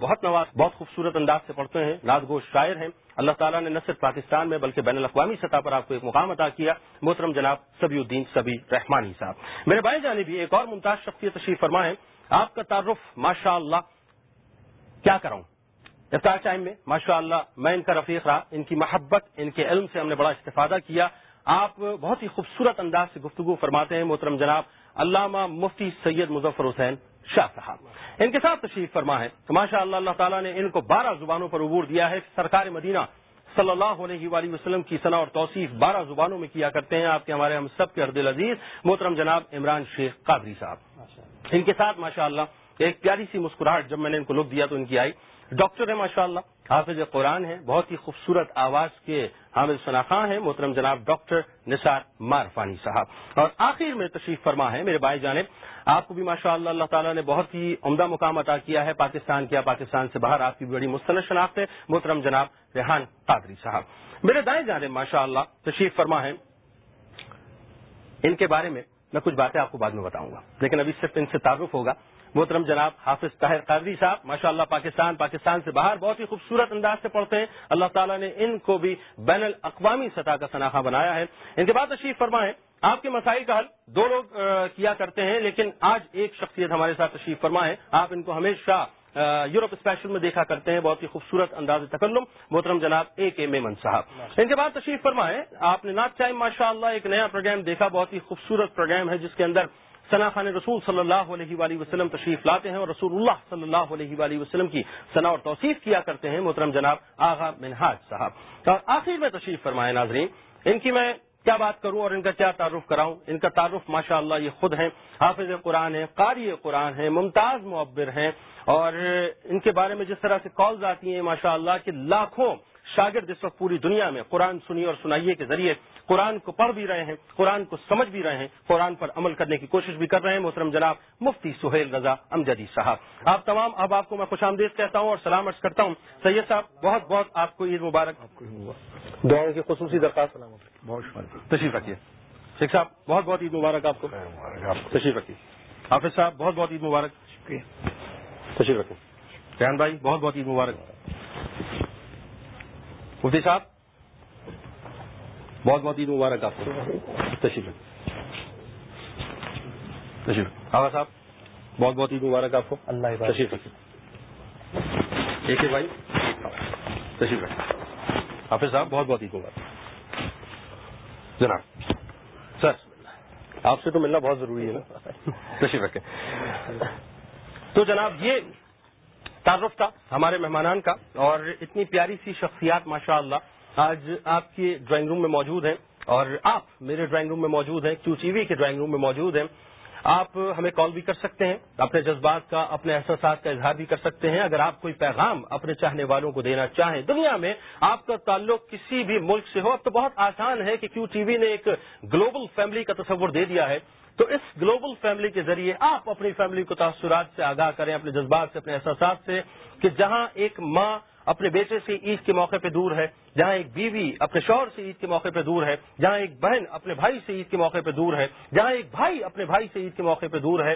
بہت نواز، بہت خوبصورت انداز سے پڑھتے ہیں نازگوش شاعر ہیں۔ اللہ تعالیٰ نے نہ صرف پاکستان میں بلکہ بین الاقوامی سطح پر آپ کو ایک مقام عطا کیا۔ محترم جناب سبی الدین سبی رحمانی صاحب۔ میرے بھائی جانے بھی ایک اور ممتاز شخصیت تشریف فرما ہے۔ آپ کا تعارف ماشاء اللہ کیا کروں افطار ٹائم میں ماشاء اللہ میں ان کا رفیق رہا، ان کی محبت، ان کے علم سے ہم نے بڑا استفادہ کیا۔ آپ بہت ہی خوبصورت انداز سے گفتگو فرماتے ہیں، محترم جناب، علامہ مفتی سید مظفر حسین۔ شاہ صاحب۔ ان کے ساتھ تشریف فرما ہے۔ ماشاء اللہ اللہ تعالیٰ نے ان کو بارہ زبانوں پر عبور دیا ہے۔ سرکار مدینہ صلی اللہ علیہ وآلہ وسلم کی صنع اور توصیف بارہ زبانوں میں کیا کرتے ہیں۔ آپ کے ہمارے ہم سب کے ارد العزیز محترم جناب عمران شیخ قادری صاحب۔ ان کے ساتھ ماشاء اللہ ایک پیاری سی مسکراہٹ جب میں نے ان کو لک دیا تو ان کی آئی۔ ڈاکٹر ہے ماشاء اللہ حافظ قرآن ہے بہت ہی خوبصورت آواز کے حامد شناخواں ہیں، محترم جناب ڈاکٹر نثار مارفانی صاحب۔ اور آخر میں تشریف فرما ہے میرے بھائی جانب، آپ کو بھی ماشاء اللہ اللہ تعالیٰ نے بہت ہی عمدہ مقام عطا کیا ہے پاکستان کیا پاکستان سے باہر، آپ کی بڑی مستند شناخت ہے، محترم جناب ریحان قادری صاحب۔ میرے دائیں جانب ماشاء اللہ تشریف فرما ہے۔ ان کے بارے میں میں کچھ باتیں آپ کو بعد میں بتاؤں گا، لیکن ابھی صرف ان سے تعارف ہوگا۔ محترم جناب حافظ طاہر قادری صاحب ماشاء اللہ پاکستان پاکستان سے باہر بہت ہی خوبصورت انداز سے پڑھتے ہیں۔ اللہ تعالیٰ نے ان کو بھی بین الاقوامی سطح کا شناخہ بنایا ہے۔ ان کے بعد تشریف فرمائیں۔ آپ کے مسائل کا حل دو لوگ کیا کرتے ہیں، لیکن آج ایک شخصیت ہمارے ساتھ تشریف فرما ہے آپ ان کو ہمیشہ یورپ اسپیشل میں دیکھا کرتے ہیں۔ بہت ہی خوبصورت انداز تکلم۔ محترم جناب اے کے میمن صاحب۔ ان کے بعد تشریف فرما ہے آپ نے ناچ چائم ماشاء اللہ ایک نیا پروگرام دیکھا، بہت ہی خوبصورت پروگرام ہے، جس کے اندر ثنا خان رسول صلی اللہ علیہ وآلہ وسلم تشریف لاتے ہیں اور رسول اللہ صلی اللہ علیہ وآلہ وسلم کی ثنا اور توصیف کیا کرتے ہیں، محترم جناب آغا منہاج صاحب۔ اور آخر میں تشریف فرمائے ناظرین، ان کی میں کیا بات کروں اور ان کا کیا تعارف کراؤں؟ ان کا تعارف ماشاء اللہ یہ خود ہیں، حافظ قرآن ہے قاری قرآن ہے ممتاز معبر ہیں۔ اور ان کے بارے میں جس طرح سے کالز آتی ہیں ماشاء اللہ کہ لاکھوں شاگرد اس وقت پوری دنیا میں قرآن سنی اور سنائیے کے ذریعے قرآن کو پڑھ بھی رہے ہیں قرآن کو سمجھ بھی رہے ہیں قرآن پر عمل کرنے کی کوشش بھی کر رہے ہیں۔ محترم جناب مفتی سہیل رضا امجدی صاحب۔ آپ تمام اب آپ کو میں خوش آمدید کہتا ہوں اور سلام عرض کرتا ہوں۔ سید صاحب بہت بہت آپ کو عید مبارک۔ دعاؤں کی خصوصی درخواست۔ بہت تشریف رکھیے۔ شیخ صاحب بہت بہت عید مبارک آپ کو۔ تشریف رکھیے۔ حافظ صاحب بہت بہت عید مبارک۔ تشریف رکھیے۔ ریحان بھائی بہت بہت عید مبارک۔ مفتی صاحب بہت بہت عید مبارک آپ کو۔ تشریف تشریف آغا صاحب بہت بہت عید مبارک آپ کو۔ اللہ تشریف ایک بھائی۔ تشریف حافظ صاحب بہت بہت عید مبارک۔ جناب سر آپ سے تو ملنا بہت ضروری ہے نا۔ تشریف رکھیں۔ تو جناب یہ تعارف تھا ہمارے مہمانان کا اور اتنی پیاری سی شخصیات ماشاء اللہ آج آپ کے ڈرائنگ روم میں موجود ہیں اور آپ میرے ڈرائنگ روم میں موجود ہیں، کیو ٹی وی کے ڈرائنگ روم میں موجود ہیں۔ آپ ہمیں کال بھی کر سکتے ہیں، اپنے جذبات کا، اپنے احساسات کا اظہار بھی کر سکتے ہیں۔ اگر آپ کوئی پیغام اپنے چاہنے والوں کو دینا چاہیں، دنیا میں آپ کا تعلق کسی بھی ملک سے ہو، اب تو بہت آسان ہے کہ کیو ٹی وی نے ایک گلوبل فیملی کا تصور دے دیا ہے۔ تو اس گلوبل فیملی کے ذریعے آپ اپنی فیملی کو تاثرات سے آگاہ کریں، اپنے جذبات سے، اپنے احساسات سے کہ جہاں ایک ماں اپنے بیٹے سے عید کے موقع پہ دور ہے جہاں ایک بیوی اپنے شوہر سے عید کے موقع پہ دور ہے جہاں ایک بہن اپنے بھائی سے عید کے موقع پہ دور ہے جہاں ایک بھائی اپنے بھائی سے عید کے موقع پہ دور ہے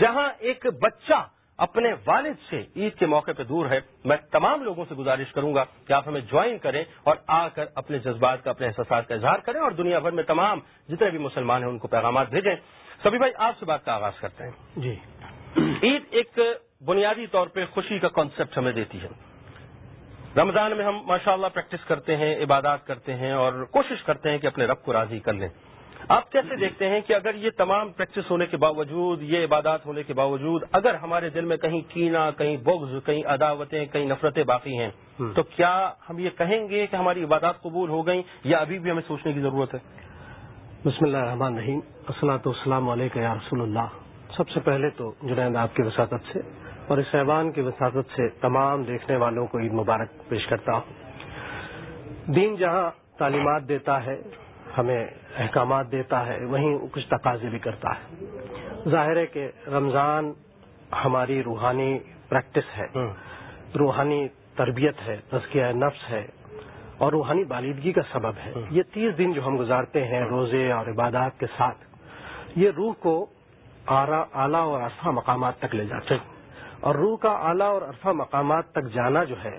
جہاں ایک بچہ اپنے والد سے عید کے موقع پہ دور ہے۔ میں تمام لوگوں سے گزارش کروں گا کہ آپ ہمیں جوائن کریں اور آ کر اپنے جذبات کا اپنے احساسات کا اظہار کریں اور دنیا بھر میں تمام جتنے بھی مسلمان ہیں ان کو پیغامات بھیجیں۔ سبھی بھائی آپ سے بات کا آغاز کرتے ہیں۔ جی۔ عید ایک بنیادی طور پہ خوشی کا کانسیپٹ ہمیں دیتی ہے۔ رمضان میں ہم ماشاءاللہ پریکٹس کرتے ہیں عبادات کرتے ہیں اور کوشش کرتے ہیں کہ اپنے رب کو راضی کر لیں۔ آپ کیسے دیکھتے ہیں کہ اگر یہ تمام پریکٹس ہونے کے باوجود یہ عبادات ہونے کے باوجود اگر ہمارے دل میں کہیں کینا کہیں بغض کہیں عداوتیں کہیں نفرتیں باقی ہیں تو کیا ہم یہ کہیں گے کہ ہماری عبادات قبول ہو گئیں یا ابھی بھی ہمیں سوچنے کی ضرورت ہے؟ بسم اللہ الرحمن الرحیم السلاۃ السلام علیکم یا رسول اللہ۔ سب سے پہلے تو جنید آپ کی وساطت سے اور اس ایوان کی وساطت سے تمام دیکھنے والوں کو عید مبارک پیش کرتا ہوں۔ دین جہاں تعلیمات دیتا ہے ہمیں احکامات دیتا ہے وہیں کچھ تقاضے بھی کرتا ہے۔ ظاہر ہے کہ رمضان ہماری روحانی پریکٹس ہے۔ روحانی تربیت ہے تزکیہ نفس ہے اور روحانی بالیدگی کا سبب ہے۔ یہ تیس دن جو ہم گزارتے ہیں روزے اور عبادات کے ساتھ یہ روح کو اعلیٰ اور آسا مقامات تک لے جاتے ہیں۔ اور روح کا اعلیٰ اور عرفہ مقامات تک جانا جو ہے،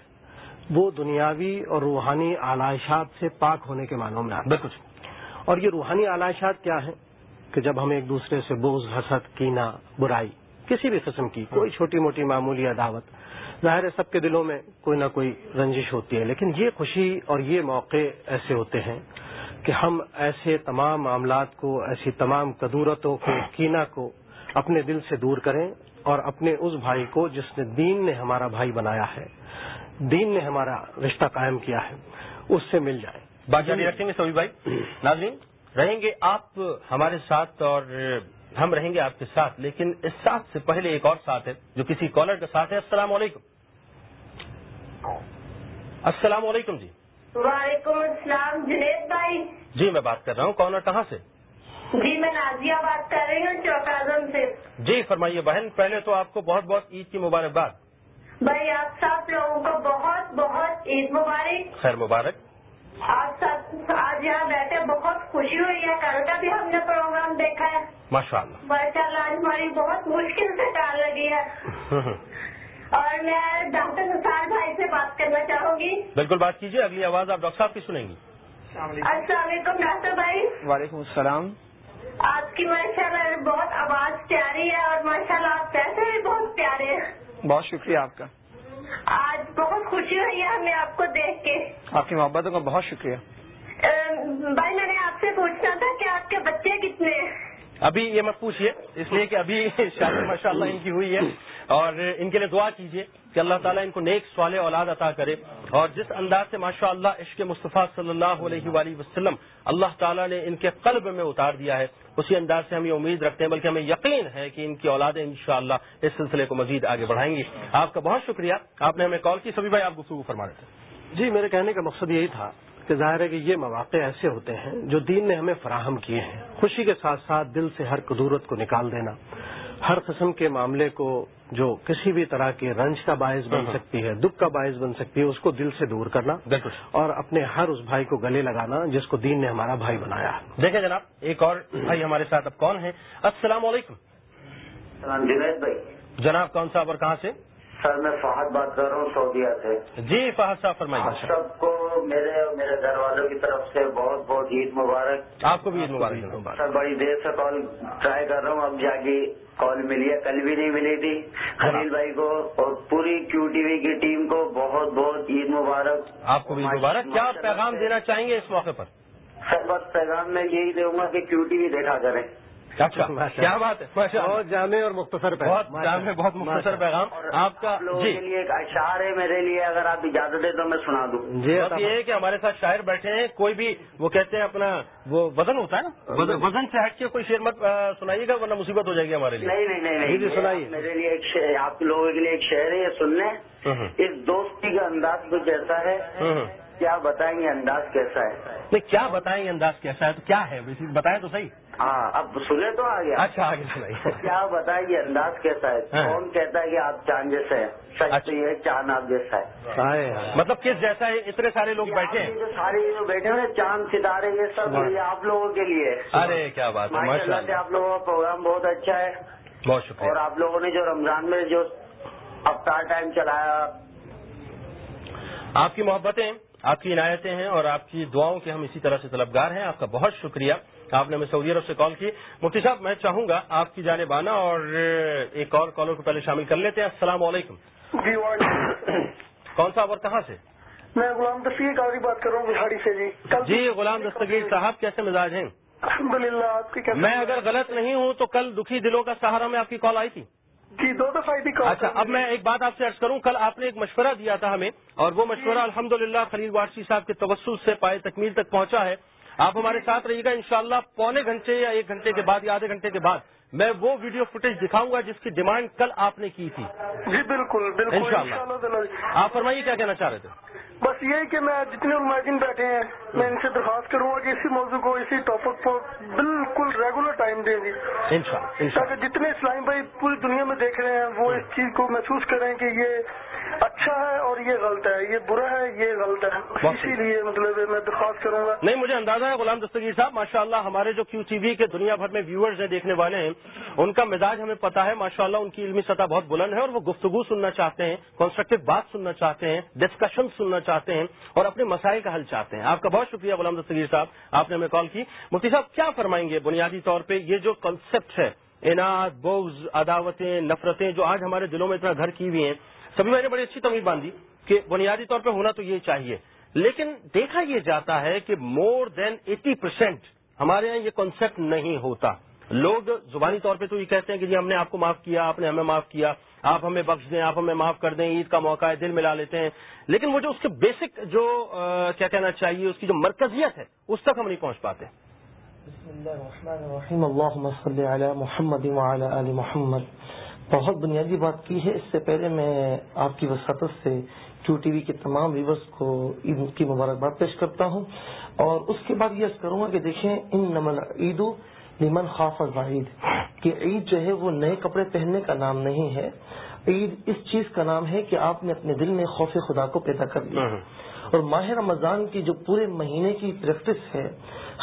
وہ دنیاوی اور روحانی آلائشات سے پاک ہونے کے معنوں میں بالکل جی۔ اور یہ روحانی آلائشات کیا ہیں؟ کہ جب ہم ایک دوسرے سے بوز حسد کینا برائی، کسی بھی قسم کی، کوئی چھوٹی موٹی معمولی عداوت، ظاہر ہے سب کے دلوں میں کوئی نہ کوئی رنجش ہوتی ہے، لیکن یہ خوشی اور یہ موقع ایسے ہوتے ہیں کہ ہم ایسے تمام معاملات کو، ایسی تمام قدورتوں کو کینا کو اپنے دل سے دور کریں اور اپنے اس بھائی کو جس نے دین نے ہمارا بھائی بنایا ہے دین نے ہمارا رشتہ قائم کیا ہے اس سے مل جائیں بات جاری رکھیں گے سبھی بھائی۔ ناظرین رہیں گے آپ ہمارے ساتھ اور ہم رہیں گے آپ کے ساتھ لیکن اس ساتھ سے پہلے ایک اور ساتھ ہے جو کسی کالر کا ساتھ ہے۔ السلام علیکم۔ السلام علیکم جی۔ وعلیکم السلام جنید بھائی۔ جی میں بات کر رہا ہوں۔ کون اور کہاں سے؟ جی میں نازیہ بات کر رہی ہوں چوک اعظم سے۔ جی فرمائیے بہن پہلے تو آپ کو بہت بہت عید کی مبارکباد۔ بھائی آپ سب لوگوں کو بہت بہت عید مبارک۔ خیر مبارک۔ آپ سب آج یہاں بیٹھے بہت خوشی ہوئی ہے۔ کل کا بھی ہم نے پروگرام دیکھا ہے۔ ماشاء اللہ ماشاء اللہ آج ہماری بہت مشکل سے ڈال لگی ہے۔ اور میں ڈاکٹر نثار بھائی سے بات کرنا چاہوں گی۔ بالکل بات کیجیے اگلی آواز آپ ڈاکٹر صاحب کی سنیں گی۔ السلام علیکم ڈاکٹر بھائی۔ وعلیکم السلام۔ آپ کی ماشاء اللہ بہت آواز پیاری ہے اور ماشاء اللہ آپ پیسے بھی بہت پیارے ہیں۔ بہت شکریہ آپ کا۔ آج بہت خوشی ہوئی ہے ہمیں آپ کو دیکھ کے۔ آپ کی محبتوں کا بہت شکریہ۔ بھائی میں نے آپ سے پوچھنا تھا کہ آپ کے بچے کتنے ہیں؟ ابھی یہ مت پوچھیے اس لیے کہ ابھی شادی ماشاء اللہ ان کی ہوئی ہے۔ اور ان کے لیے دعا کیجیے کہ اللہ تعالیٰ ان کو نیک سوال اولاد عطا کرے۔ اور جس انداز سے ماشاء اللہ عشق مصطفیٰ صلی اللہ علیہ وآلہ وسلم اللہ تعالیٰ نے ان کے قلب میں اتار دیا ہے، اسی انداز سے ہم یہ امید رکھتے ہیں، بلکہ ہمیں یقین ہے کہ ان کی اولادیں انشاءاللہ اس سلسلے کو مزید آگے بڑھائیں گی۔ آپ کا بہت شکریہ۔ آپ نے ہمیں کال کی، سبھی بھائی آپ گفتگو فرما رہے تھے۔ جی میرے کہنے کا مقصد یہی تھا کہ ظاہر ہے کہ یہ مواقع ایسے ہوتے ہیں جو دین نے ہمیں فراہم کیے ہیں۔ خوشی کے ساتھ ساتھ دل سے ہر قدورت کو نکال دینا ہر قسم کے معاملے کو جو کسی بھی طرح کے رنج کا باعث بن سکتی ہے دکھ کا باعث بن سکتی ہے اس کو دل سے دور کرنا بالکل۔ اور اپنے ہر اس بھائی کو گلے لگانا جس کو دین نے ہمارا بھائی بنایا۔ دیکھیں جناب ایک اور بھائی ہمارے ساتھ اب کون ہیں؟ السلام علیکم۔ سلام جنید بھائی جناب کون صاحب اور کہاں سے؟ سر میں فہد بات کر رہا ہوں سعودیہ سے۔ جی فہد صاحب آپ فرمائیے سب کو میرے اور میرے گھر والوں کی طرف سے بہت بہت عید مبارک۔ آپ کو بھی عید مبارک۔ سر بڑی دیر سے کال ٹرائی کر رہا ہوں۔ اب جا کے کال ملی ہے کل بھی نہیں ملی تھی۔ خلیل بھائی کو اور پوری کیو ٹی وی کی ٹیم کو بہت بہت عید مبارک۔ آپ کو بھی عید مبارک۔ کیا پیغام دینا چاہیں گے اس موقع پر؟ سر بس پیغام میں یہی دوں گا کہ کیو ٹی وی دیکھا کریں۔ کیا بات ہے۔ بہت جامع اور مختصر پیغام۔ بہت جامع بہت مختصر پیغام۔ آپ کا لوگوں جی۔ کے لیے ایک اشعار ہے میرے لیے اگر آپ اجازت دیں تو میں سنا دوں۔ جی بات یہ ہے کہ ہمارے ساتھ شاعر بیٹھے ہیں کوئی بھی وہ کہتے ہیں اپنا وہ وزن ہوتا ہے نا؟ وزن- سے ہٹ کے کوئی شعر مت سنائیے گا ورنہ مصیبت ہو جائے گی ہمارے لیے۔ نہیں نہیں نہیں جی، جی، نہیں سنائیے۔ میرے لیے ایک شعر آپ لوگوں کے لیے ایک شعر ہے یہ سن لیں ہوں ہوں۔ اس دوستی کا انداز کچھ ایسا ہے ہوں۔ کیا بتائیں گے انداز کیسا ہے؟ نہیں کیا بتائیں گے انداز کیسا ہے؟ تو کیا ہے؟ بتائیں تو صحیح۔ ہاں اب سنے تو آ گیا اچھا آگے سنائیے کیا بتائیں گے انداز کیسا ہے؟ ہاں۔ کون کہتا ہے کہ آپ چاند جیسے ہیں؟ سچ اچھا۔ تو یہ چاند آپ جیسا ہے۔ مطلب کس جیسا ہے؟ اتنے سارے لوگ بیٹھے ہیں۔ یہ جو سارے جو بیٹھے ہیں، چاند ستارے یہ سب یہ آپ لوگوں کے لیے۔ ارے کیا بات ہے آپ لوگوں کا پروگرام بہت اچھا ہے۔ بہت اور شکریہ آپ لوگوں نے جو رمضان میں جو افطار ٹائم چلایا۔ آپ کی محبتیں آپ کی عنایتیں ہیں اور آپ کی دعاؤں کے ہم اسی طرح سے طلبگار ہیں۔ آپ کا بہت شکریہ۔ آپ نے ہمیں سعودی عرب سے کال کی۔ مفتی صاحب میں چاہوں گا آپ کی جانب آنا اور ایک اور کالر کو پہلے شامل کر لیتے ہیں۔ السلام علیکم۔ جی کون صاحب اور کہاں سے؟ میں غلام دستگیر قادری بات کر رہا ہوں بہاڑی سے جی۔ جی غلام دستگیر صاحب کیسے مزاج ہیں؟ الحمد للہ آپ کی میں اگر غلط نہیں ہوں تو کل دکھی دلوں کا سہارا میں آپ کی کال آئی تھی۔ جی دو دفعہ اچھا اب میں ایک بات آپ سے عرض کروں کل آپ نے ایک مشورہ دیا تھا ہمیں اور وہ مشورہ الحمدللہ خلیل وارسی صاحب کے توسل سے پائے تکمیل تک پہنچا ہے۔ آپ ہمارے ساتھ رہیے گا انشاءاللہ پونے گھنٹے یا ایک گھنٹے کے بعد یا آدھے گھنٹے کے بعد میں وہ ویڈیو فوٹیج دکھاؤں گا جس کی ڈیمانڈ کل آپ نے کی تھی جی بالکل بالکل انشاءاللہ۔ تعالی۔ آپ فرمائیے کیا کہنا چاہ رہے تھے بس یہی کہ میں جتنے ملازم بیٹھے ہیں میں ان سے درخواست کروں گا کہ اسی موضوع کو اسی ٹاپک پر بالکل ریگولر ٹائم دیں انشاءاللہ تاکہ جتنے اسلام بھائی پوری دنیا میں دیکھ رہے ہیں وہ اس چیز کو محسوس کریں کہ یہ اچھا ہے اور یہ غلط ہے یہ برا ہے یہ غلط ہے۔ اسی لیے مطلب میں درخواست کروں گا۔ نہیں مجھے اندازہ ہے غلام دستگیر صاحب ماشاء اللہ ہمارے جو کیو ٹی وی کے دنیا بھر میں ویورز ہیں دیکھنے والے ہیں ان کا مزاج ہمیں پتا ہے۔ ماشاء اللہ ان کی علمی سطح بہت بلند ہے اور وہ گفتگو سننا چاہتے ہیں کنسٹرکٹیو بات سننا چاہتے ہیں ڈسکشن سننا چاہتے ہیں اور اپنے مسائل کا حل چاہتے ہیں۔ آپ کا بہت شکریہ غلام دستگیر صاحب، آپ نے ہمیں کال کی۔ مفتی صاحب، کیا فرمائیں گے بنیادی طور پہ یہ جو کنسپٹ ہے؟ انعد بوز عداوتیں، نفرتیں جو آج ہمارے دلوں میں اتنا گھر کی ہوئی ہیں، سبھی میں نے بڑی اچھی تمیز باندھی کہ بنیادی طور پہ ہونا تو یہ چاہیے۔ لیکن دیکھا یہ جاتا ہے کہ مور دین ایٹی پرسینٹ ہمارے یہاں یہ کانسیپٹ نہیں ہوتا۔ لوگ زبانی طور پہ تو یہ کہتے ہیں کہ جی ہم نے آپ کو معاف کیا، آپ نے ہمیں معاف کیا۔ آپ ہمیں بخش دیں، آپ ہمیں معاف کر دیں، عید کا موقع ہے، دل ملا لیتے ہیں۔ لیکن وہ جو اس کے بیسک جو کیا کہنا چاہیے، اس کی جو مرکزیت ہے، اس تک ہم نہیں پہنچ پاتے۔ بسم اللہ الرحمن الرحیم۔ اللہم صلی علی محمد وعلی آل محمد۔ بہت بنیادی بات کی ہے۔ اس سے پہلے میں آپ کی وساطت سے کیو ٹی وی کے تمام ویورس کو عید کی مبارکباد پیش کرتا ہوں۔ اور اس کے بعد یہ کروں گا کہ دیکھیں ان نمن عید و نمن خاف عید کہ عید جو ہے وہ نئے کپڑے پہننے کا نام نہیں ہے۔ عید اس چیز کا نام ہے کہ آپ نے اپنے دل میں خوف خدا کو پیدا کر لیا اور ماہ رمضان کی جو پورے مہینے کی پریکٹس ہے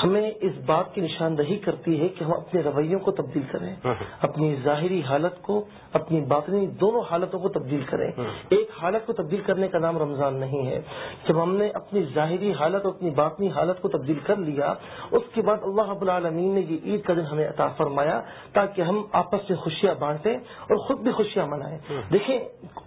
ہمیں اس بات کی نشاندہی کرتی ہے کہ ہم اپنے رویوں کو تبدیل کریں اپنی ظاہری حالت کو اپنی باطنی دونوں حالتوں کو تبدیل کریں۔ ایک حالت کو تبدیل کرنے کا نام رمضان نہیں ہے۔ جب ہم نے اپنی ظاہری حالت اور اپنی باطنی حالت کو تبدیل کر لیا اس کے بعد اللہ رب العالمین نے یہ عید کا دن ہمیں عطا فرمایا تاکہ ہم آپس میں خوشیاں بانٹیں اور خود بھی خوشیاں منائیں۔ دیکھیں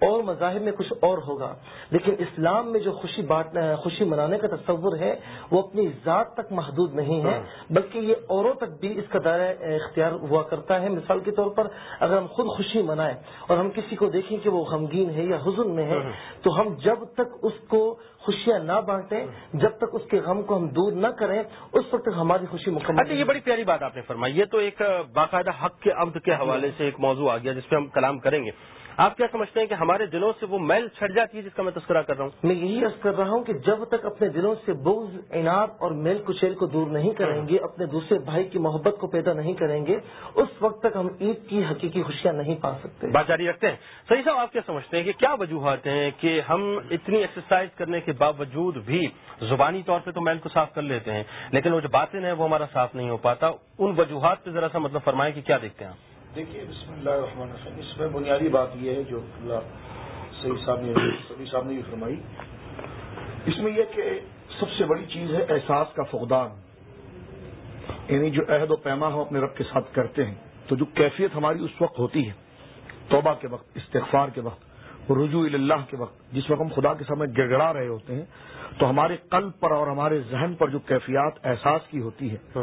اور مذاہب میں کچھ اور ہوگا لیکن اسلام میں جو خوشی بانٹنا ہے خوشی منانے کا تصور ہے وہ اپنی ذات تک محدود نہیں ہے بلکہ یہ اوروں تک بھی اس کا دائرہ اختیار ہوا کرتا ہے۔ مثال کے طور پر اگر ہم خود خوشی منائیں اور ہم کسی کو دیکھیں کہ وہ غمگین ہے یا حزن میں ہے تو ہم جب تک اس کو خوشیاں نہ بانٹیں جب تک اس کے غم کو ہم دور نہ کریں اس وقت تک ہماری خوشی مکمل اچھا یہ بڑی پیاری بات آپ نے فرمائی۔ یہ تو ایک باقاعدہ حق کے عبد کے حوالے سے ایک موضوع آ گیا جس پہ ہم کلام کریں گے۔ آپ کیا سمجھتے ہیں کہ ہمارے دلوں سے وہ میل چھٹ جاتی ہے جس کا میں تذکرہ کر رہا ہوں؟ میں یہی عرض کر رہا ہوں کہ جب تک اپنے دلوں سے بغض انعد اور میل کچیل کو دور نہیں کریں گے اپنے دوسرے بھائی کی محبت کو پیدا نہیں کریں گے اس وقت تک ہم عید کی حقیقی خوشیاں نہیں پا سکتے۔ بات جاری رکھتے ہیں۔ صحیح صاحب آپ کیا سمجھتے ہیں کہ کیا وجوہات ہیں کہ ہم اتنی ایکسرسائز کرنے کے باوجود بھی زبانی طور پہ تو میل کو صاف کر لیتے ہیں لیکن وہ جو باتیں ہیں وہ ہمارا صاف نہیں ہو پاتا۔ ان وجوہات پہ ذرا سا مطلب فرمائیں کہ کیا دیکھتے ہیں آپ؟ دیکھیے، بسم اللہ الرحمن الرحیم۔ اس میں بنیادی بات یہ ہے جو اللہ سعید صاحب نے سبھی صاحب نے بھی فرمائی۔ اس میں یہ کہ سب سے بڑی چیز ہے احساس کا فقدان۔ یعنی جو عہد و پیما ہم اپنے رب کے ساتھ کرتے ہیں، تو جو کیفیت ہماری اس وقت ہوتی ہے، توبہ کے وقت، استغفار کے وقت۔ رجوع اللہ کے وقت۔ جس وقت ہم خدا کے سامنے گڑگڑا رہے ہوتے ہیں تو ہمارے قلب پر اور ہمارے ذہن پر جو کیفیات احساس کی ہوتی ہے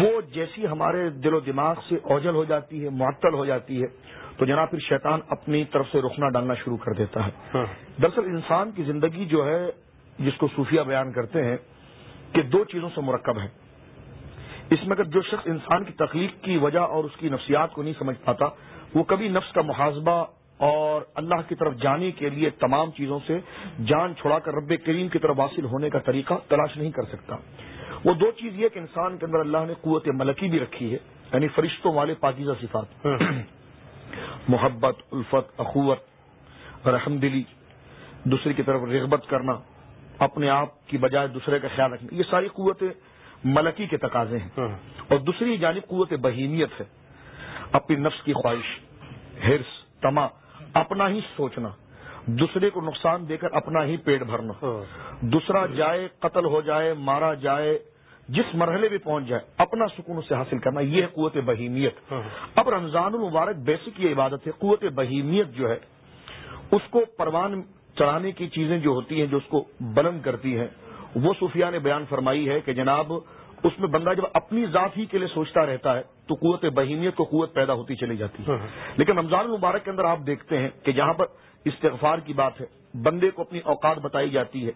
وہ جیسی ہمارے دل و دماغ سے اوجل ہو جاتی ہے معطل ہو جاتی ہے تو جناب پھر شیطان اپنی طرف سے رخنا ڈالنا شروع کر دیتا ہے۔ دراصل انسان کی زندگی جو ہے جس کو صوفیہ بیان کرتے ہیں کہ دو چیزوں سے مرکب ہے۔ اس میں اگر جو شخص انسان کی تخلیق کی وجہ اور اس کی نفسیات کو نہیں سمجھ پاتا وہ کبھی نفس کا محاذبہ اور اللہ کی طرف جانے کے لیے تمام چیزوں سے جان چھڑا کر رب کریم کی طرف حاصل ہونے کا طریقہ تلاش نہیں کر سکتا۔ وہ دو چیز یہ کہ انسان کے اندر اللہ نے قوت ملکی بھی رکھی ہے یعنی فرشتوں والے پاکیزہ صفات۔ محبت الفت اخوت رحم دلی دوسرے کی طرف رغبت کرنا اپنے آپ کی بجائے دوسرے کا خیال رکھنا یہ ساری قوت ملکی کے تقاضے ہیں۔ اور دوسری جانب قوت بہیمیت ہے۔ اپنی نفس کی خواہش ہرس تما اپنا ہی سوچنا دوسرے کو نقصان دے کر اپنا ہی پیٹ بھرنا۔ دوسرا جائے قتل ہو جائے مارا جائے جس مرحلے بھی پہنچ جائے اپنا سکون اسے حاصل کرنا۔ یہ ہے قوت بہیمیت۔ اب رمضان المبارک بیسک یہ عبادت ہے قوت بہیمیت جو ہے اس کو پروان چڑھانے کی چیزیں جو ہوتی ہیں جو اس کو بلند کرتی ہیں وہ صوفیہ نے بیان فرمائی ہے کہ جناب اس میں بندہ جب اپنی ذات ہی کے لیے سوچتا رہتا ہے تو قوت بہیمیت کو قوت پیدا ہوتی چلی جاتی ہے۔ لیکن رمضان المبارک کے اندر آپ دیکھتے ہیں کہ جہاں پر استغفار کی بات ہے بندے کو اپنی اوقات بتائی جاتی ہے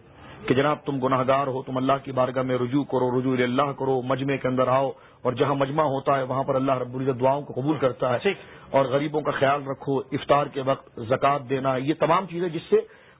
کہ جناب تم گناہ گار ہو تم اللہ کی بارگاہ میں رجوع کرو رجوع اللہ کرو مجمے کے اندر آؤ اور جہاں مجمع ہوتا ہے وہاں پر اللہ رب العزت دعاؤں کو قبول کرتا ہے۔ اور غریبوں کا خیال رکھو افطار کے وقت زکوٰۃ دینا یہ تمام چیزیں جس سے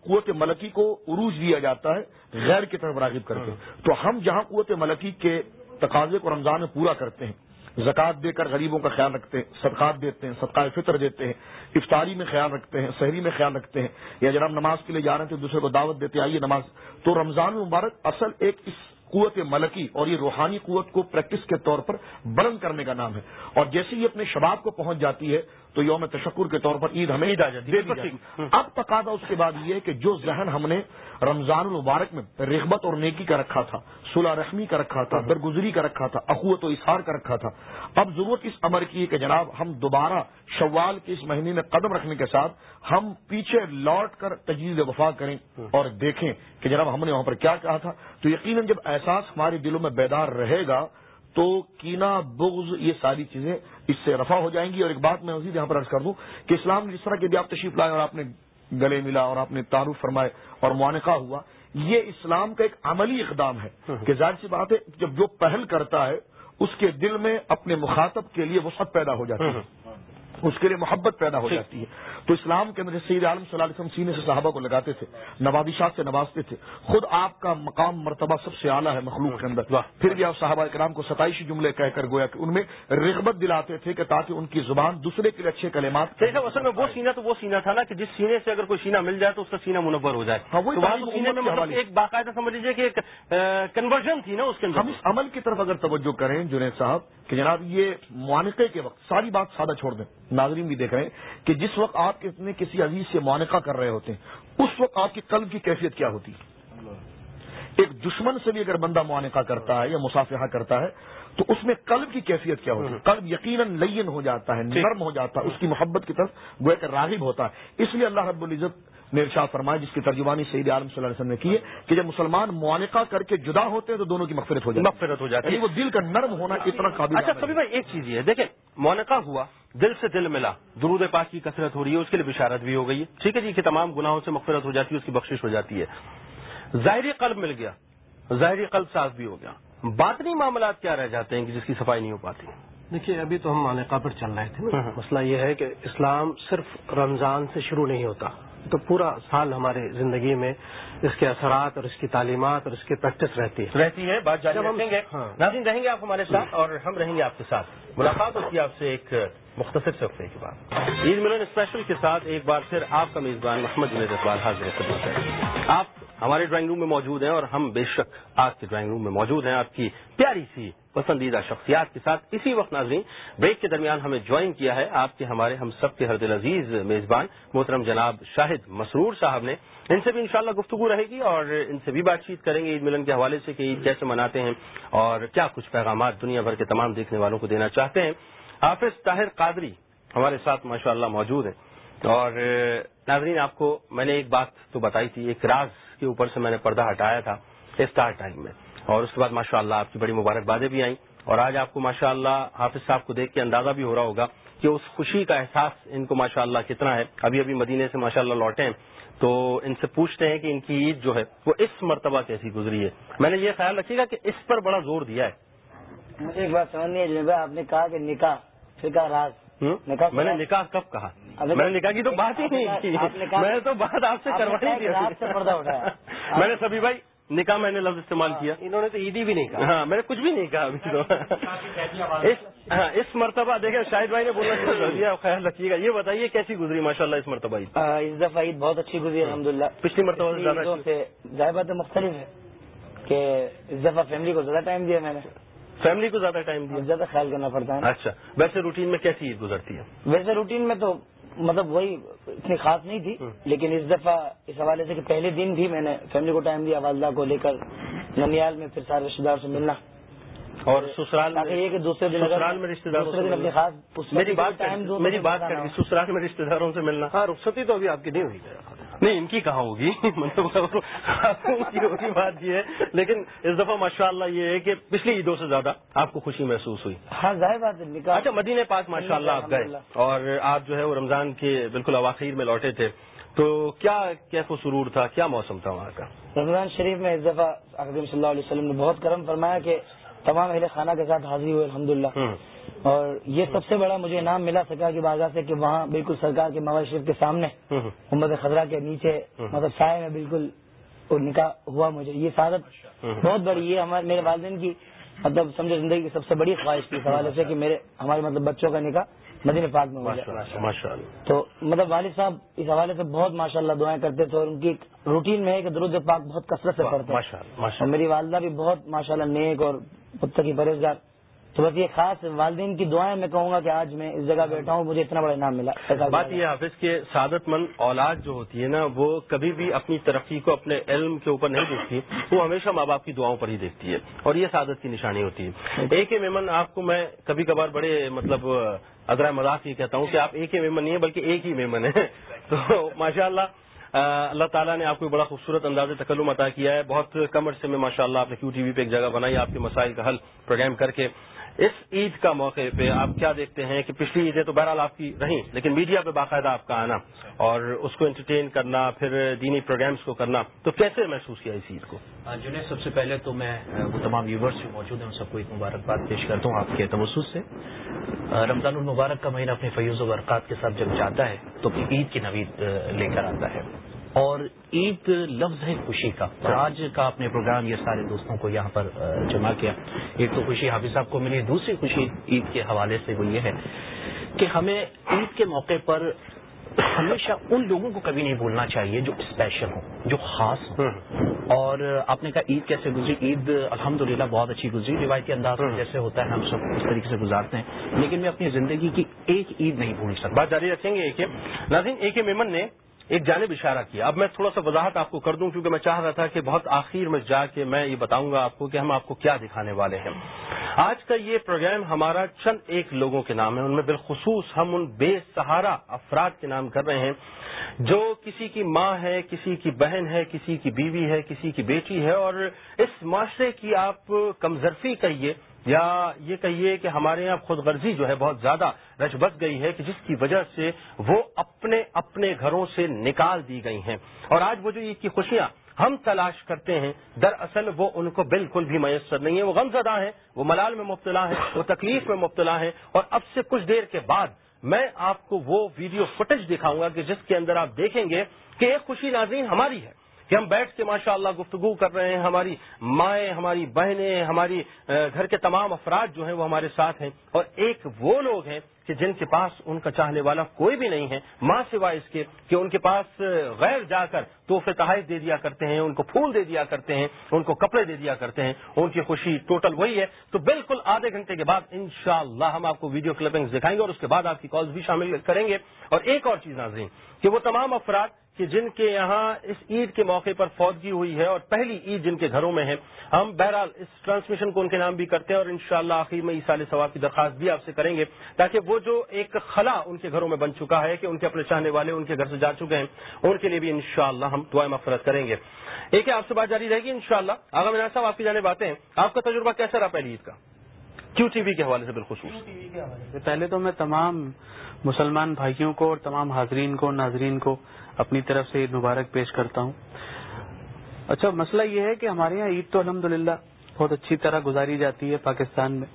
قوت ملکی کو عروج دیا جاتا ہے، غیر کی طرف راغب کر کے تو ہم جہاں قوت ملکی کے تقاضے کو رمضان میں پورا کرتے ہیں، زکوٰۃ دے کر غریبوں کا خیال رکھتے ہیں، صدقات دیتے ہیں، صدقہ فطر دیتے ہیں، افطاری میں خیال رکھتے ہیں شہری میں خیال رکھتے ہیں، یا جناب نماز کے لیے جا رہے ہیں تو دوسرے کو دعوت دیتے آئیے نماز۔ تو رمضان مبارک اصل ایک اس قوت ملکی اور یہ روحانی قوت کو پریکٹس کے طور پر بلند کرنے کا نام ہے۔ اور جیسے ہی اپنے شباب کو پہنچ جاتی ہے تو یوم تشکر کے طور پر عید ہمیں عید آ جاتی ہے۔ اب تقاضا اس کے بعد یہ ہے کہ جو ذہن ہم نے رمضان المبارک میں رغبت اور نیکی کا رکھا تھا صلح رحمی کا رکھا تھا درگزری کا رکھا تھا اخوت و اظہار کا رکھا تھا اب ضرورت اس امر کی ہے کہ جناب ہم دوبارہ شوال کے اس مہینے میں قدم رکھنے کے ساتھ ہم پیچھے لوٹ کر تجویز وفا کریں اور دیکھیں کہ جناب ہم نے وہاں پر کیا کہا تھا تو یقیناً جب احساس ہمارے دلوں میں بیدار رہے گا تو کینا، بغض، یہ ساری چیزیں اس سے رفع ہو جائیں گی اور ایک بات میں مزید یہاں پر عرض کر دوں کہ اسلام نے جس طرح کے بھی آپ تشریف لائے اور آپ نے گلے ملا اور آپ نے تعارف فرمائے اور معانقہ ہوا، یہ اسلام کا ایک عملی اقدام ہے کہ ظاہر سی بات ہے، جب جو پہل کرتا ہے، اس کے دل میں اپنے مخاطب کے لیے وسعت پیدا ہو جاتی ہے۔ اس کے لیے محبت پیدا ہو جاتی ہے۔ تو اسلام کے اندر سید عالم صلی اللہ علیہ وسلم سینے سے صحابہ کو لگاتے تھے نوادشات سے نوازتے تھے۔ خود آپ کا مقام مرتبہ سب سے اعلیٰ ہے مخلوق کے اندر۔ پھر بھی آپ صحابہ کرام کو ستائشی جملے کہہ کر گویا کہ ان میں رغبت دلاتے تھے کہ تاکہ ان کی زبان دوسرے کے لیے اچھے کلمات اصل میں وہ سینہ تو وہ سینہ تھا نا کہ جس سینے سے اگر کوئی سینہ مل جائے تو اس کا سینہ منور ہو جائے۔ ہاں، مطلب ایک باقاعدہ سمجھ لیجیے کہ کنورژن تھی نا اس کے ہم اندر اس عمل کی طرف اگر توجہ کریں جنید صاحب کہ جناب یہ معانقے کے وقت ساری بات سادہ چھوڑ دیں۔ ناظرین بھی دیکھ رہے ہیں کہ جس وقت آپ کتنے کسی عزیز سے معانقہ کر رہے ہوتے ہیں اس وقت آپ کی قلب کی کیفیت کیا ہوتی؟ ایک دشمن سے بھی اگر بندہ معانقہ کرتا ہے یا مسافحہ کرتا ہے تو اس میں قلب کی کیفیت کیا ہوتی؟ ہے قلب یقیناً لین ہو جاتا ہے نرم ہو جاتا ہے اس کی محبت کی طرف گویا کہ راغب ہوتا ہے۔ اس لیے اللہ رب العزت نے ارشاد فرمایا جس کی ترجمانی سعید عالم صلی اللہ علیہ وسلم نے کی ہے کہ جب مسلمان معانقہ کر کے جدا ہوتے ہیں تو دونوں کی مغفرت ہو جاتی ہے۔ مغفرت ہو جاتی ہے۔ یعنی وہ دل کا نرم ہونا اتنا قابل اچھا سبھی۔ بھائی ایک چیز یہ ہے دیکھیں مونقع ہوا دل سے دل ملا درود پاک کی کثرت ہو رہی ہے اس کے لیے بشارت بھی ہو گئی ہے۔ ٹھیک ہے جی کہ تمام گناہوں سے مغفرت ہو جاتی ہے اس کی بخشش ہو جاتی ہے۔ ظاہری قلب مل گیا ظاہری قلب صاف بھی ہو گیا۔ باطنی معاملات کیا رہ جاتے ہیں کہ جس کی صفائی نہیں ہو پاتی؟ دیکھیے ابھی تو ہم مانقہ پر چل رہے تھے نا۔ مسئلہ یہ ہے کہ اسلام صرف رمضان سے شروع نہیں ہوتا۔ تو پورا سال ہماری زندگی میں اس کے اثرات اور اس کی تعلیمات اور اس کی پریکٹس رہتی ہے۔ رہتی ہے بات جاری رکھیں گے۔ ہاں۔ ناظرین رہیں گے آپ ہمارے ساتھ اور ہم رہیں گے آپ کے ساتھ۔ ملاقات ہوتی ہے آپ سے ایک مختصر سے وقفے کے بعد۔ عید ملن اسپیشل کے ساتھ ایک بار پھر آپ کا میزبان محمد جنید اقبال حاضر خدمت ہے آپ ہمارے ڈرائنگ روم میں موجود ہیں اور ہم بے شک آپ کے ڈرائنگ روم میں موجود ہیں۔ آپ کی پیاری سی پسندیدہ شخصیات کے ساتھ اسی وقت ناظرین، بریک کے درمیان ہمیں جوائن کیا ہے آپ کے ہمارے ہم سب کے ہر دل عزیز میزبان محترم جناب شاہد مسرور صاحب نے۔ ان سے بھی انشاءاللہ گفتگو رہے گی اور ان سے بھی بات چیت کریں گے عید ملن کے حوالے سے کہ عید کیسے مناتے ہیں اور کیا کچھ پیغامات دنیا بھر کے تمام دیکھنے والوں کو دینا چاہتے ہیں۔ حافظ طاہر قادری ہمارے ساتھ ماشاءاللہ موجود ہیں۔ اور ناظرین، آپ کو میں نے ایک بات تو بتائی تھی، ایک راز کے اوپر سے میں نے پردہ ہٹایا تھا اسٹار ٹائم میں۔ اور اس کے بعد ماشاءاللہ آپ کی بڑی مبارکبادیں بھی آئیں اور آج آپ کو ماشاءاللہ حافظ صاحب کو دیکھ کے اندازہ بھی ہو رہا ہوگا کہ اس خوشی کا احساس ان کو ماشاءاللہ کتنا ہے۔ ابھی ابھی مدینے سے ماشاءاللہ لوٹے ہیں تو ان سے پوچھتے ہیں کہ ان کی عید جو ہے وہ اس مرتبہ کیسی گزری ہے۔ میں نے یہ خیال رکھیے گا کہ اس پر بڑا زور دیا ہے۔ مجھے ایک بات سمجھ نہیں آپ نے کہا کہ نکاح کہا راز۔ میں نے نکاح کب کہا؟ میں نے نکاح کی تو بات ہی نہیں کی۔ میں نے تو بات آپ سے کروائی میں نے سبھی بھائی نکاح میں نے لفظ استعمال کیا۔ انہوں نے تو عیدی بھی نہیں کہا۔ ہاں میں نے کچھ بھی نہیں کہا اس ہاں اس مرتبہ دیکھیں شاہد بھائی نے بولنا شروع کر دیا خیال رکھیے گا۔ یہ بتائیے کیسی گزری ماشاءاللہ اس مرتبہ عید۔ اس دفعہ عید بہت اچھی گزری الحمد للہ پچھلی مرتبہ سے ظاہر بات مختلف ہے کہ اس دفعہ فیملی کو زیادہ ٹائم دیا میں نے۔ فیملی کو زیادہ ٹائم دیا۔ زیادہ خیال کرنا پڑتا ہے اچھا ویسے روٹین میں کیسی عید گزرتی ہے؟ ویسے روٹین میں تو مطلب وہی اتنی خاص نہیں تھی لیکن اس دفعہ اس حوالے سے کہ پہلے دن بھی میں نے فیملی کو ٹائم دیا والدہ کو لے کر ننیال میں پھر سارے رشتے دار سے ملنا۔ اور سسرال دوسرے دن اگر- سسرال میں رشتے داروں میری بات میری کر سسرال میں رشتے داروں سے ملنا۔ ہاں رخصتی تو ابھی آپ کی نہیں ہوئی۔ نہیں ان کی کہاں ہوگی؟ مطلب ہوگی بات یہ ہے۔ لیکن اس دفعہ ماشاءاللہ یہ ہے کہ پچھلی عیدوں سے زیادہ آپ کو خوشی محسوس ہوئی۔ ہاں ظاہر بات ہے نکاح اچھا مدینہ پاک ماشاء اللہ آپ گئے۔ اور آپ جو ہے وہ رمضان کے بالکل اواخیر میں لوٹے تھے۔ تو کیا کیف و سرور تھا؟ کیا موسم تھا وہاں کا؟ رمضان شریف میں اس دفعہ اکرم صلی اللہ علیہ وسلم نے بہت کرم فرمایا کہ تمام اہل خانہ کے ساتھ حاضری ہوئے الحمدللہ۔ ہوں۔ اور یہ سب سے بڑا مجھے انعام ملا سکا کی بارگاہ سے کہ وہاں بالکل سرکار کے مواز شریف کے سامنے۔ محمد خزرہ کے نیچے مطلب سائے میں بالکل نکاح ہوا مجھے۔ یہ سعادت بہت بڑی یہ ہمارے میرے والدین کی مطلب سمجھو زندگی کی سب سے بڑی خواہش تھی۔ حوالے سے کہ میرے ہمارے مطلب بچوں کا نکاح مدینہ پاک میں ہو جائے تو مطلب والد صاحب اس حوالے سے بہت ماشاء اللہ دعائیں کرتے تھے اور ان کی روٹین میں ہے کہ درود پاک بہت کثرت سے پڑھتے ہیں۔ اور میری والدہ بھی بہت ماشاء اللہ نیک اور کی پرہیزگار تو بس یہ خاص والدین کی دعائیں میں کہوں گا کہ آج میں اس جگہ بیٹھا ہوں مجھے اتنا بڑا انعام ملا۔ بات یہ حافظ کہ سعادت مند اولاد جو ہوتی ہے نا وہ کبھی بھی اپنی ترقی کو اپنے علم کے اوپر نہیں دیکھتی وہ ہمیشہ ماں باپ کی دعاؤں پر ہی دیکھتی ہے اور یہ سعادت کی نشانی ہوتی ہے۔ ایک ہی میمن آپ کو میں کبھی کبھار بڑے مطلب اگر مذاق یہ کہتا ہوں کہ آپ ایک ہی میمن نہیں ہے بلکہ ایک ہی میمن ہے تو ماشاء اللہ اللہ تعالیٰ نے آپ کو بڑا خوبصورت انداز تکلم عطا کیا ہے۔ بہت کم عرصے میں ماشاء اللہ آپ نے کیو ٹی وی پہ ایک جگہ بنائی، آپ کے مسائل کا حل پروگرام کر کے۔ اس عید کا موقع پہ آپ کیا دیکھتے ہیں کہ پچھلی عیدیں تو بہرحال آپ کی رہیں، لیکن میڈیا پہ باقاعدہ آپ کا آنا اور اس کو انٹرٹین کرنا، پھر دینی پروگرامز کو کرنا، تو کیسے محسوس کیا اس عید کو؟ ہاں جی، جنہیں سب سے پہلے تو میں وہ تمام ویورس جو موجود ہیں، ان سب کو ایک مبارکباد پیش کرتا ہوں آپ کے توسط سے۔ رمضان المبارک کا مہینہ اپنے فیوز و برکات کے ساتھ جب جاتا ہے، تو عید کی نوید لے کر آتا ہے۔ اور عید لفظ ہے خوشی کا۔ اور آج کا اپنے پروگرام یہ سارے دوستوں کو یہاں پر جمع کیا۔ ایک تو خوشی حافظ صاحب کو ملی دوسری خوشی عید کے حوالے سے وہ یہ ہے کہ ہمیں عید کے موقع پر ہمیشہ ان لوگوں کو کبھی نہیں بھولنا چاہیے جو اسپیشل ہوں جو خاص ہوں۔ اور آپ نے کہا عید کیسے گزری؟ عید الحمدللہ بہت اچھی گزری روایتی انداز میں جیسے ہوتا ہے ہم سب اس طریقے سے گزارتے ہیں۔ لیکن میں اپنی زندگی کی ایک عید نہیں بھول سکتا۔ بات جاری رکھیں گے ایک ناظرین اے کے میمن نے ایک جانب اشارہ کیا۔ اب میں تھوڑا سا وضاحت آپ کو کر دوں کیونکہ میں چاہ رہا تھا کہ بہت آخر میں جا کے میں یہ بتاؤں گا آپ کو کہ ہم آپ کو کیا دکھانے والے ہیں۔ آج کا یہ پروگرام ہمارا چند ایک لوگوں کے نام ہے ان میں بالخصوص ہم ان بے سہارا افراد کے نام کر رہے ہیں۔ جو کسی کی ماں ہے، کسی کی بہن ہے، کسی کی بیوی ہے، کسی کی بیٹی ہے اور اس معاشرے کی آپ کمزرفی کہیے۔ یا یہ کہیے کہ ہمارے یہاں خود غرضی جو ہے بہت زیادہ رچ بس گئی ہے کہ جس کی وجہ سے وہ اپنے اپنے گھروں سے نکال دی گئی ہیں۔ اور آج وہ جو عید کی خوشیاں ہم تلاش کرتے ہیں، دراصل وہ ان کو بالکل بھی میسر نہیں ہے وہ غم زدہ ہیں، وہ ملال میں مبتلا ہیں، وہ تکلیف میں مبتلا ہیں۔ اور اب سے کچھ دیر کے بعد میں آپ کو وہ ویڈیو فوٹیج دکھاؤں گا کہ جس کے اندر آپ دیکھیں گے کہ ایک خوشی ناظرین ہماری ہے۔ کہ ہم بیٹھ کے ماشاء اللہ گفتگو کر رہے ہیں، ہماری مائیں، ہماری بہنیں، ہماری گھر کے تمام افراد جو ہیں وہ ہمارے ساتھ ہیں اور ایک وہ لوگ ہیں کہ جن کے پاس ان کا چاہنے والا کوئی بھی نہیں ہے، ماں سوائے اس کے کہ ان کے پاس غیر جا کر تحفے تحائف دے دیا کرتے ہیں، ان کو پھول دے دیا کرتے ہیں، ان کو کپڑے دے دیا کرتے ہیں، ان کی خوشی ٹوٹل وہی ہے۔ تو بالکل آدھے گھنٹے کے بعد انشاءاللہ ہم آپ کو ویڈیو کلپنگ دکھائیں گے اور اس کے بعد آپ کی کالز بھی شامل کریں گے۔ اور ایک اور چیز ناظرین، کہ وہ تمام افراد کہ جن کے یہاں اس عید کے موقع پر فوتگی ہوئی ہے اور پہلی عید جن کے گھروں میں ہے، ہم بہرحال اس ٹرانسمیشن کو ان کے نام بھی کرتے ہیں اور انشاءاللہ شاء آخر میں عیسال ثواب کی درخواست بھی آپ سے کریں گے تاکہ وہ جو ایک خلا ان کے گھروں میں بن چکا ہے کہ ان کے اپنے چاہنے والے ان کے گھر سے جا چکے ہیں، ان کے لیے بھی انشاءاللہ ہم دعائیں مفرت کریں گے۔ ایک ہے آپ سے بات جاری رہے گی انشاءاللہ۔ شاء اللہ آگا صاحب، آپ کی جانے باتیں ہیں۔ آپ کا تجربہ کیسا رہا پہلی عید کا؟ کیو ٹی وی کے حوالے سے بالخصوص۔ پہلے تو میں تمام مسلمان بھائیوں کو اور تمام حاضرین کو، ناظرین کو اپنی طرف سے عید مبارک پیش کرتا ہوں۔ اچھا مسئلہ یہ ہے کہ ہمارے یہاں عید تو الحمد بہت اچھی طرح گزاری جاتی ہے پاکستان میں۔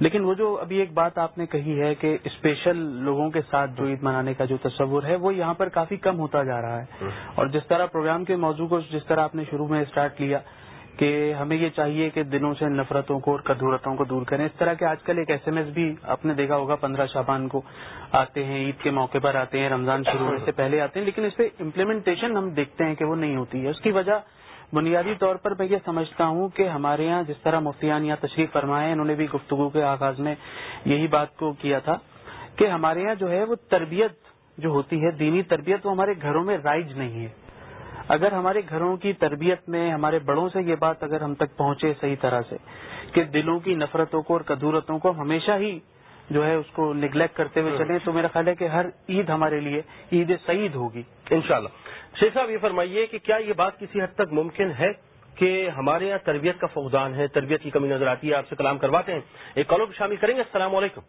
لیکن وہ جو ابھی ایک بات آپ نے کہی ہے کہ اسپیشل لوگوں کے ساتھ جو عید منانے کا جو تصور ہے وہ یہاں پر کافی کم ہوتا جا رہا ہے۔ اور جس طرح پروگرام کے موضوع کو جس طرح آپ نے شروع میں اسٹارٹ کیا کہ ہمیں یہ چاہیے کہ دنوں سے نفرتوں کو اور کدورتوں کو دور کریں۔ اس طرح کے آج کل ایک ایس ایم ایس بھی آپ نے دیکھا ہوگا، پندرہ شابان کو آتے ہیں، عید کے موقع پر آتے ہیں، رمضان شروع ہونے سے پہلے آتے ہیں، لیکن اس پہ امپلیمنٹیشن ہم دیکھتے ہیں کہ وہ نہیں ہوتی ہے۔ اس کی وجہ بنیادی طور پر میں یہ سمجھتا ہوں کہ ہمارے یہاں جس طرح مفتیان یہاں تشریف فرمائے انہوں نے بھی گفتگو کے آغاز میں یہی بات کو کیا تھا کہ ہمارے یہاں جو ہے وہ تربیت جو ہوتی ہے، دینی تربیت وہ ہمارے گھروں میں رائج نہیں ہے۔ اگر ہمارے گھروں کی تربیت میں ہمارے بڑوں سے یہ بات اگر ہم تک پہنچے صحیح طرح سے کہ دلوں کی نفرتوں کو اور کدورتوں کو ہمیشہ ہی جو ہے اس کو نگلیکٹ کرتے ہوئے چلیں تو میرا خیال ہے کہ ہر عید ہمارے لیے عید سعید ہوگی۔ انشاءاللہ۔ شاء شیخ صاحب یہ فرمائیے کہ کیا یہ بات کسی حد تک ممکن ہے کہ ہمارے یہاں تربیت کا فقدان ہے تربیت کی کمی نظر آتی ہے آپ سے کلام کرواتے ہیں۔ ایک کالوں کو شامل کریں گے۔ السلام علیکم۔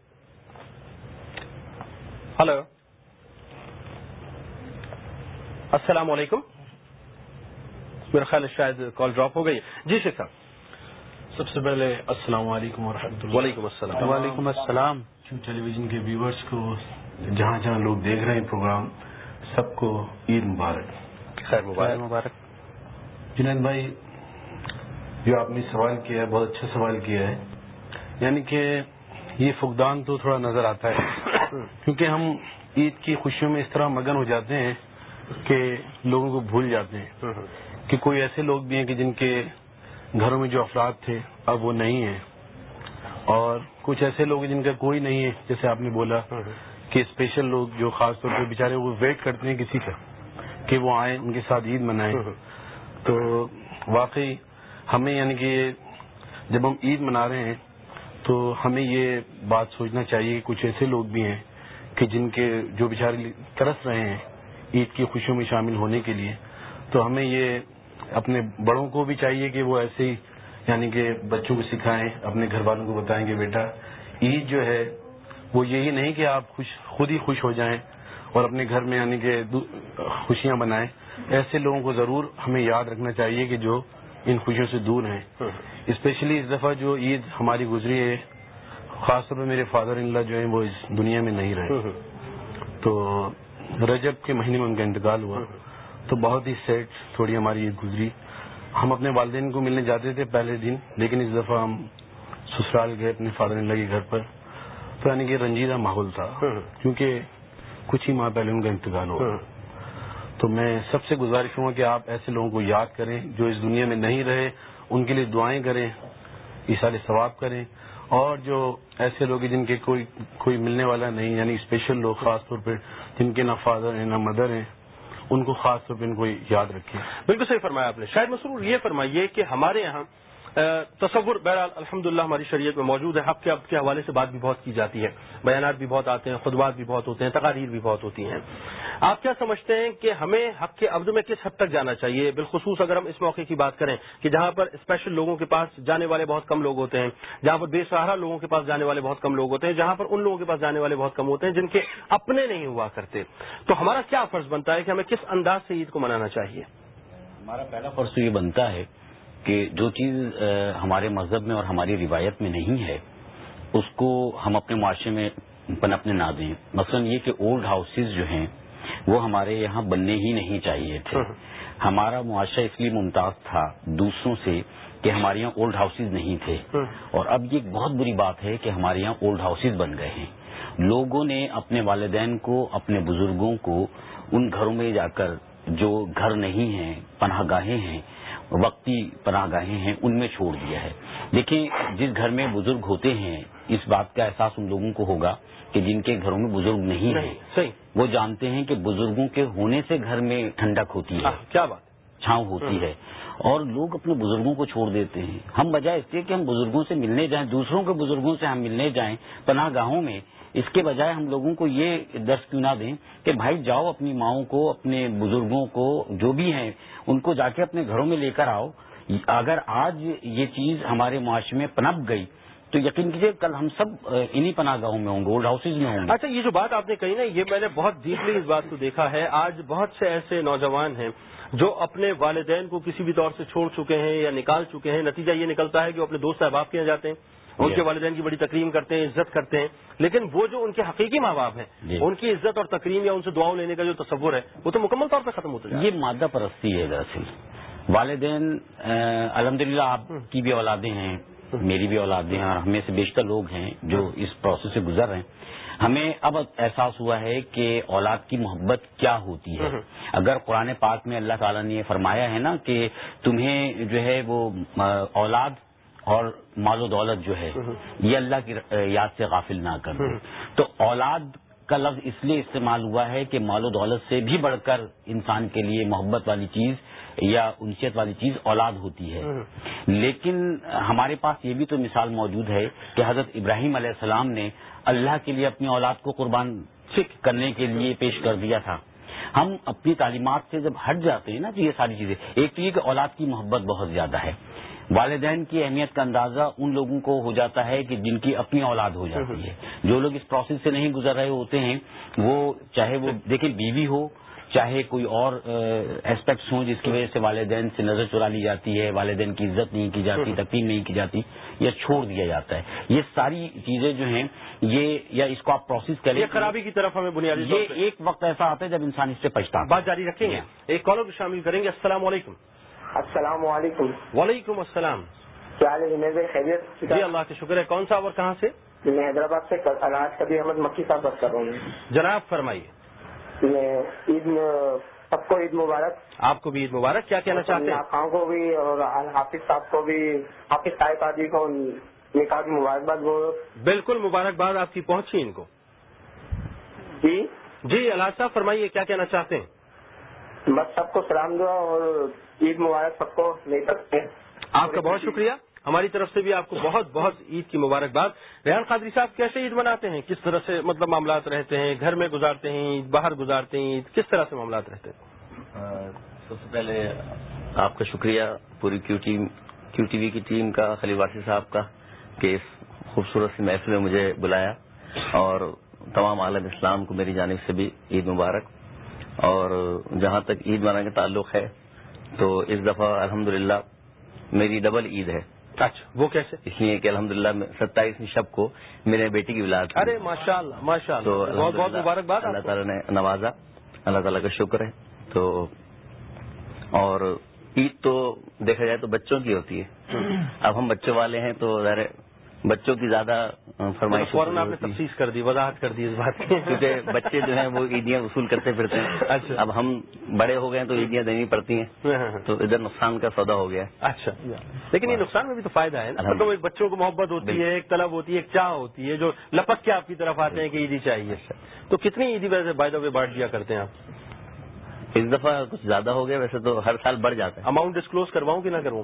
ہلو۔ السلام علیکم۔ میرا خیال ہے شاید کال ڈراپ ہو گئی۔ جی شیخ صاحب۔ سب سے پہلے السلام علیکم و رحمۃ اللہ۔ وعلیکم السلام۔ وعلیکم السلام۔ ٹیلی ویژن کے ویورس کو جہاں جہاں لوگ دیکھ رہے ہیں پروگرام سب کو عید مبارک۔ خیر مبارک۔ مبارک۔ جنید بھائی جو آپ نے سوال کیا ہے بہت اچھا سوال کیا ہے۔ یعنی کہ یہ فقدان تو تھوڑا نظر آتا ہے۔ کیونکہ ہم عید کی خوشیوں میں اس طرح مگن ہو جاتے ہیں کہ لوگوں کو بھول جاتے ہیں۔ کہ کوئی ایسے لوگ بھی ہیں کہ جن کے گھروں میں جو افراد تھے اب وہ نہیں ہیں۔ اور کچھ ایسے لوگ ہیں جن کا کوئی نہیں ہے جیسے آپ نے بولا کہ اسپیشل لوگ جو خاص طور پہ بےچارے وہ ویٹ کرتے ہیں کسی کا کہ وہ آئیں ان کے ساتھ عید منائیں۔ تو واقعی ہمیں یعنی کہ جب ہم عید منا رہے ہیں تو ہمیں یہ بات سوچنا چاہیے کہ کچھ ایسے لوگ بھی ہیں کہ جن کے جو بیچارے ترس رہے ہیں عید کی خوشیوں میں شامل ہونے کے لیے۔ تو ہمیں یہ اپنے بڑوں کو بھی چاہیے کہ وہ ایسے ہی یعنی کہ بچوں کو سکھائیں اپنے گھر والوں کو بتائیں کہ بیٹا عید جو ہے وہ یہی نہیں کہ آپ خوش خود ہی خوش ہو جائیں اور اپنے گھر میں یعنی کہ خوشیاں بنائیں۔ ایسے لوگوں کو ضرور ہمیں یاد رکھنا چاہیے کہ جو ان خوشیوں سے دور ہیں۔ اسپیشلی اس دفعہ جو عید ہماری گزری ہے خاص طور پہ میرے فادر ان لا جو ہیں وہ اس دنیا میں نہیں رہے۔ تو رجب کے مہینے میں ان کا انتقال ہوا۔ تو بہت ہی سیٹ تھوڑی ہماری عید گزری۔ ہم اپنے والدین کو ملنے جاتے تھے پہلے دن لیکن اس دفعہ ہم سسرال گئے اپنے فادر ان کے گھر پر۔ تو یعنی کہ رنجیدہ ماحول تھا کیونکہ کچھ ہی ماہ پہلے ان کا انتقال ہوا۔ تو میں سب سے گزارش کروں کہ آپ ایسے لوگوں کو یاد کریں جو اس دنیا میں نہیں رہے ان کے لیے دعائیں کریں اشارے ثواب کریں۔ اور جو ایسے لوگ ہیں جن کے کوئی کوئی ملنے والا نہیں یعنی اسپیشل لوگ خاص طور پہ جن کے نہ فادر ہیں نہ مدر ہیں۔ ان کو خاص طور پہ ان کو یاد رکھیں۔ بالکل صحیح فرمایا آپ نے۔ شاید مسرور یہ فرمائیے کہ ہمارے یہاں تصور بہرحال الحمد للہ ہماری شریعت میں موجود ہے۔ حق کے اب کے حوالے سے بات بھی بہت کی جاتی ہے۔ بیانات بھی بہت آتے ہیں، خطبات بھی بہت ہوتے ہیں، تقاریر بھی بہت ہوتی ہیں۔ آپ کیا سمجھتے ہیں کہ ہمیں حق کے عبد میں کس حد تک جانا چاہیے؟ بالخصوص اگر ہم اس موقع کی بات کریں کہ جہاں پر اسپیشل لوگوں کے پاس جانے والے بہت کم لوگ ہوتے ہیں، جہاں پر بے سہارا لوگوں کے پاس جانے والے بہت کم لوگ ہوتے ہیں، جہاں پر ان لوگوں کے پاس جانے والے بہت کم ہوتے ہیں جن کے اپنے نہیں ہوا کرتے۔ تو ہمارا کیا فرض بنتا ہے کہ ہمیں کس انداز سے عید کو منانا چاہیے؟ ہمارا پہلا فرض تو یہ بنتا ہے کہ جو چیز ہمارے مذہب میں اور ہماری روایت میں نہیں ہے، اس کو ہم اپنے معاشرے میں پنپنے نہ دیں مثلا یہ کہ اولڈ ہاؤسز جو ہیں وہ ہمارے یہاں بننے ہی نہیں چاہیے تھے۔ ہمارا معاشرہ اس لیے ممتاز تھا دوسروں سے کہ ہمارے یہاں اولڈ ہاؤسز نہیں تھے۔ اور اب یہ ایک بہت بری بات ہے کہ ہمارے یہاں اولڈ ہاؤسز بن گئے ہیں۔ لوگوں نے اپنے والدین کو اپنے بزرگوں کو ان گھروں میں جا کر جو گھر نہیں ہیں پناہ گاہیں ہیں وقتی پناہ گاہیں ہیں ان میں چھوڑ دیا ہے۔ دیکھیں جس گھر میں بزرگ ہوتے ہیں اس بات کا احساس ان لوگوں کو ہوگا کہ جن کے گھروں میں بزرگ نہیں ہیں۔ وہ جانتے ہیں کہ بزرگوں کے ہونے سے گھر میں ٹھنڈک ہوتی ہے۔ کیا بات۔ چھاؤں ہوتی ہے۔ اور لوگ اپنے بزرگوں کو چھوڑ دیتے ہیں۔ ہم بجائے اس لیے کہ ہم بزرگوں سے ملنے جائیں دوسروں کے بزرگوں سے ہم ملنے جائیں پناہ گاہوں میں اس کے بجائے ہم لوگوں کو یہ درس کیوں نہ دیں کہ بھائی جاؤ اپنی ماؤں کو اپنے بزرگوں کو جو بھی ہیں ان کو جا کے اپنے گھروں میں لے کر آؤ۔ اگر آج یہ چیز ہمارے معاشرے میں پنپ گئی تو یقین کیجیے کل ہم سب انہی پناہ گاہوں میں ہوں گے اولڈ ہاؤسز میں ہوں گے۔ اچھا یہ جو بات آپ نے کہی نا یہ میں نے بہت ڈیپلی اس بات کو دیکھا ہے۔ آج بہت سے ایسے نوجوان ہیں جو اپنے والدین کو کسی بھی طور سے چھوڑ چکے ہیں یا نکال چکے ہیں۔ نتیجہ یہ نکلتا ہے کہ وہ اپنے دوست احباب کے یہاں جاتے ہیں ان کے والدین کی بڑی تقریم کرتے ہیں عزت کرتے ہیں۔ لیکن وہ جو ان کے حقیقی ماں باپ ہیں ان کی عزت اور تقریم یا ان سے دعاؤں لینے کا جو تصور ہے وہ تو مکمل طور پر ختم ہوتا ہے یہ مادہ پرستی ہے دراصل۔ والدین الحمدللہ آپ کی بھی اولادیں ہیں میری بھی اولادیں ہیں اور ہمیں سے بیشتر لوگ ہیں جو اس پروسیس سے گزر رہے ہیں۔ ہمیں اب احساس ہوا ہے کہ اولاد کی محبت کیا ہوتی ہے۔ اگر قرآن پاک میں اللہ تعالیٰ نے یہ فرمایا ہے نا کہ تمہیں جو ہے وہ اولاد اور مال و دولت جو ہے یہ اللہ کی یاد سے غافل نہ کر تو اولاد کا لفظ اس لیے استعمال ہوا ہے کہ مال و دولت سے بھی بڑھ کر انسان کے لیے محبت والی چیز یا انسیت والی چیز اولاد ہوتی ہے۔ لیکن ہمارے پاس یہ بھی تو مثال موجود ہے کہ حضرت ابراہیم علیہ السلام نے اللہ کے لیے اپنی اولاد کو قربان کرنے کے لیے پیش کر دیا تھا۔ ہم اپنی تعلیمات سے جب ہٹ جاتے ہیں نا تو یہ ساری چیزیں، ایک تو یہ کہ اولاد کی محبت بہت زیادہ ہے۔ والدین کی اہمیت کا اندازہ ان لوگوں کو ہو جاتا ہے کہ جن کی اپنی اولاد ہو جاتی ہے۔ جو لوگ اس پروسیس سے نہیں گزر رہے ہوتے ہیں، وہ چاہے وہ دیکھیں بیوی ہو چاہے کوئی اور اسپیکٹس ہوں جس کی وجہ سے والدین سے نظر چرا لی جاتی ہے والدین کی عزت نہیں کی جاتی تقسیم نہیں کی جاتی یا چھوڑ دیا جاتا ہے۔ یہ ساری چیزیں جو ہیں یہ یا اس کو آپ پروسیس کریں خرابی کی طرف ہمیں بنیادی یہ ایک وقت ایسا آتا ہے جب انسان اس سے پچھتا بات جاری رکھیں گے۔ ایک کالر کو شامل کریں گے۔ السلام علیکم۔ السلام علیکم۔ وعلیکم السلام۔ کیا خیریت جی اللہ کا شکر ہے۔ کون صاحب اور کہاں سے؟ میں حیدرآباد سے اناج کبھی احمد مکی صاحب بات کر رہا ہوں۔ جناب فرمائیے۔ عید سب کو عید مبارک۔ آپ کو بھی عید مبارک کیا کہنا چاہتے ہیں؟ خان کو بھی اور حافظ صاحب کو بھی حافظ صاحب قادری کو نکاح کی مبارکباد بالکل مبارکباد آپ کی پہنچی ان کو۔ جی؟ جی الحاظ صاحب فرمائیے کیا کہنا چاہتے ہیں؟ بس سب کو سلام دعا اور عید مبارک سب کو لے سکتے ہیں آپ کا بہت شکریہ۔ ہماری طرف سے بھی آپ کو بہت بہت عید کی مبارکباد۔ ریحان قادری صاحب، کیسے عید مناتے ہیں؟ کس طرح سے مطلب معاملات رہتے ہیں؟ گھر میں گزارتے ہیں عید، باہر گزارتے ہیں عید، کس طرح سے معاملات رہتے ہیں؟ سب سے پہلے آپ کا شکریہ پوری کیو ٹیم، کیو ٹی وی کی ٹیم کا، خلیل واسی صاحب کا، کہ اس خوبصورت سی محفل میں مجھے بلایا۔ اور تمام عالم اسلام کو میری جانب سے بھی عید مبارک۔ اور جہاں تک عید منانے کا تعلق ہے، تو اس دفعہ الحمدللہ میری ڈبل عید ہے۔ اچھا وہ کیسے؟ اس لیے کہ الحمدللہ ستائیسویں شب کو میرے بیٹی کی ولادت ہوئی۔ ارے ماشاء اللہ ماشاء اللہ بہت بہت مبارکباد اللہ۔ تعالیٰ نے نوازا۔ اللہ تعالیٰ کا شکر ہے۔ تو اور عید تو دیکھا جائے تو بچوں کی ہوتی ہے۔ اب ہم بچوں والے ہیں تو ظاہر ہے بچوں کی زیادہ فرمائش فوراً آپ نے تفصیل کر دی وضاحت کر دی اس بات کی۔ کیونکہ بچے جو ہیں وہ عیدیاں وصول کرتے پھرتے ہیں۔ اچھا۔ اب ہم بڑے ہو گئے ہیں تو عیدیاں دینی پڑتی ہیں۔ تو ادھر نقصان کا سودا ہو گیا۔ ہے اچھا۔ لیکن یہ نقصان میں بھی تو فائدہ ہے نا۔ ایک بچوں کو محبت ہوتی ہے ایک طلب ہوتی ہے ایک چاہ ہوتی ہے جو لپک کے آپ کی طرف آتے ہیں کہ عیدی چاہیے۔ تو کتنی عیدی ویسے بائی بانٹ دیا کرتے ہیں آپ؟ اس دفعہ کچھ زیادہ ہو گیا ویسے تو ہر سال بڑھ جاتا ہے۔ اماؤنٹ ڈسکلوز کرواؤں کہ نہ کرواؤں؟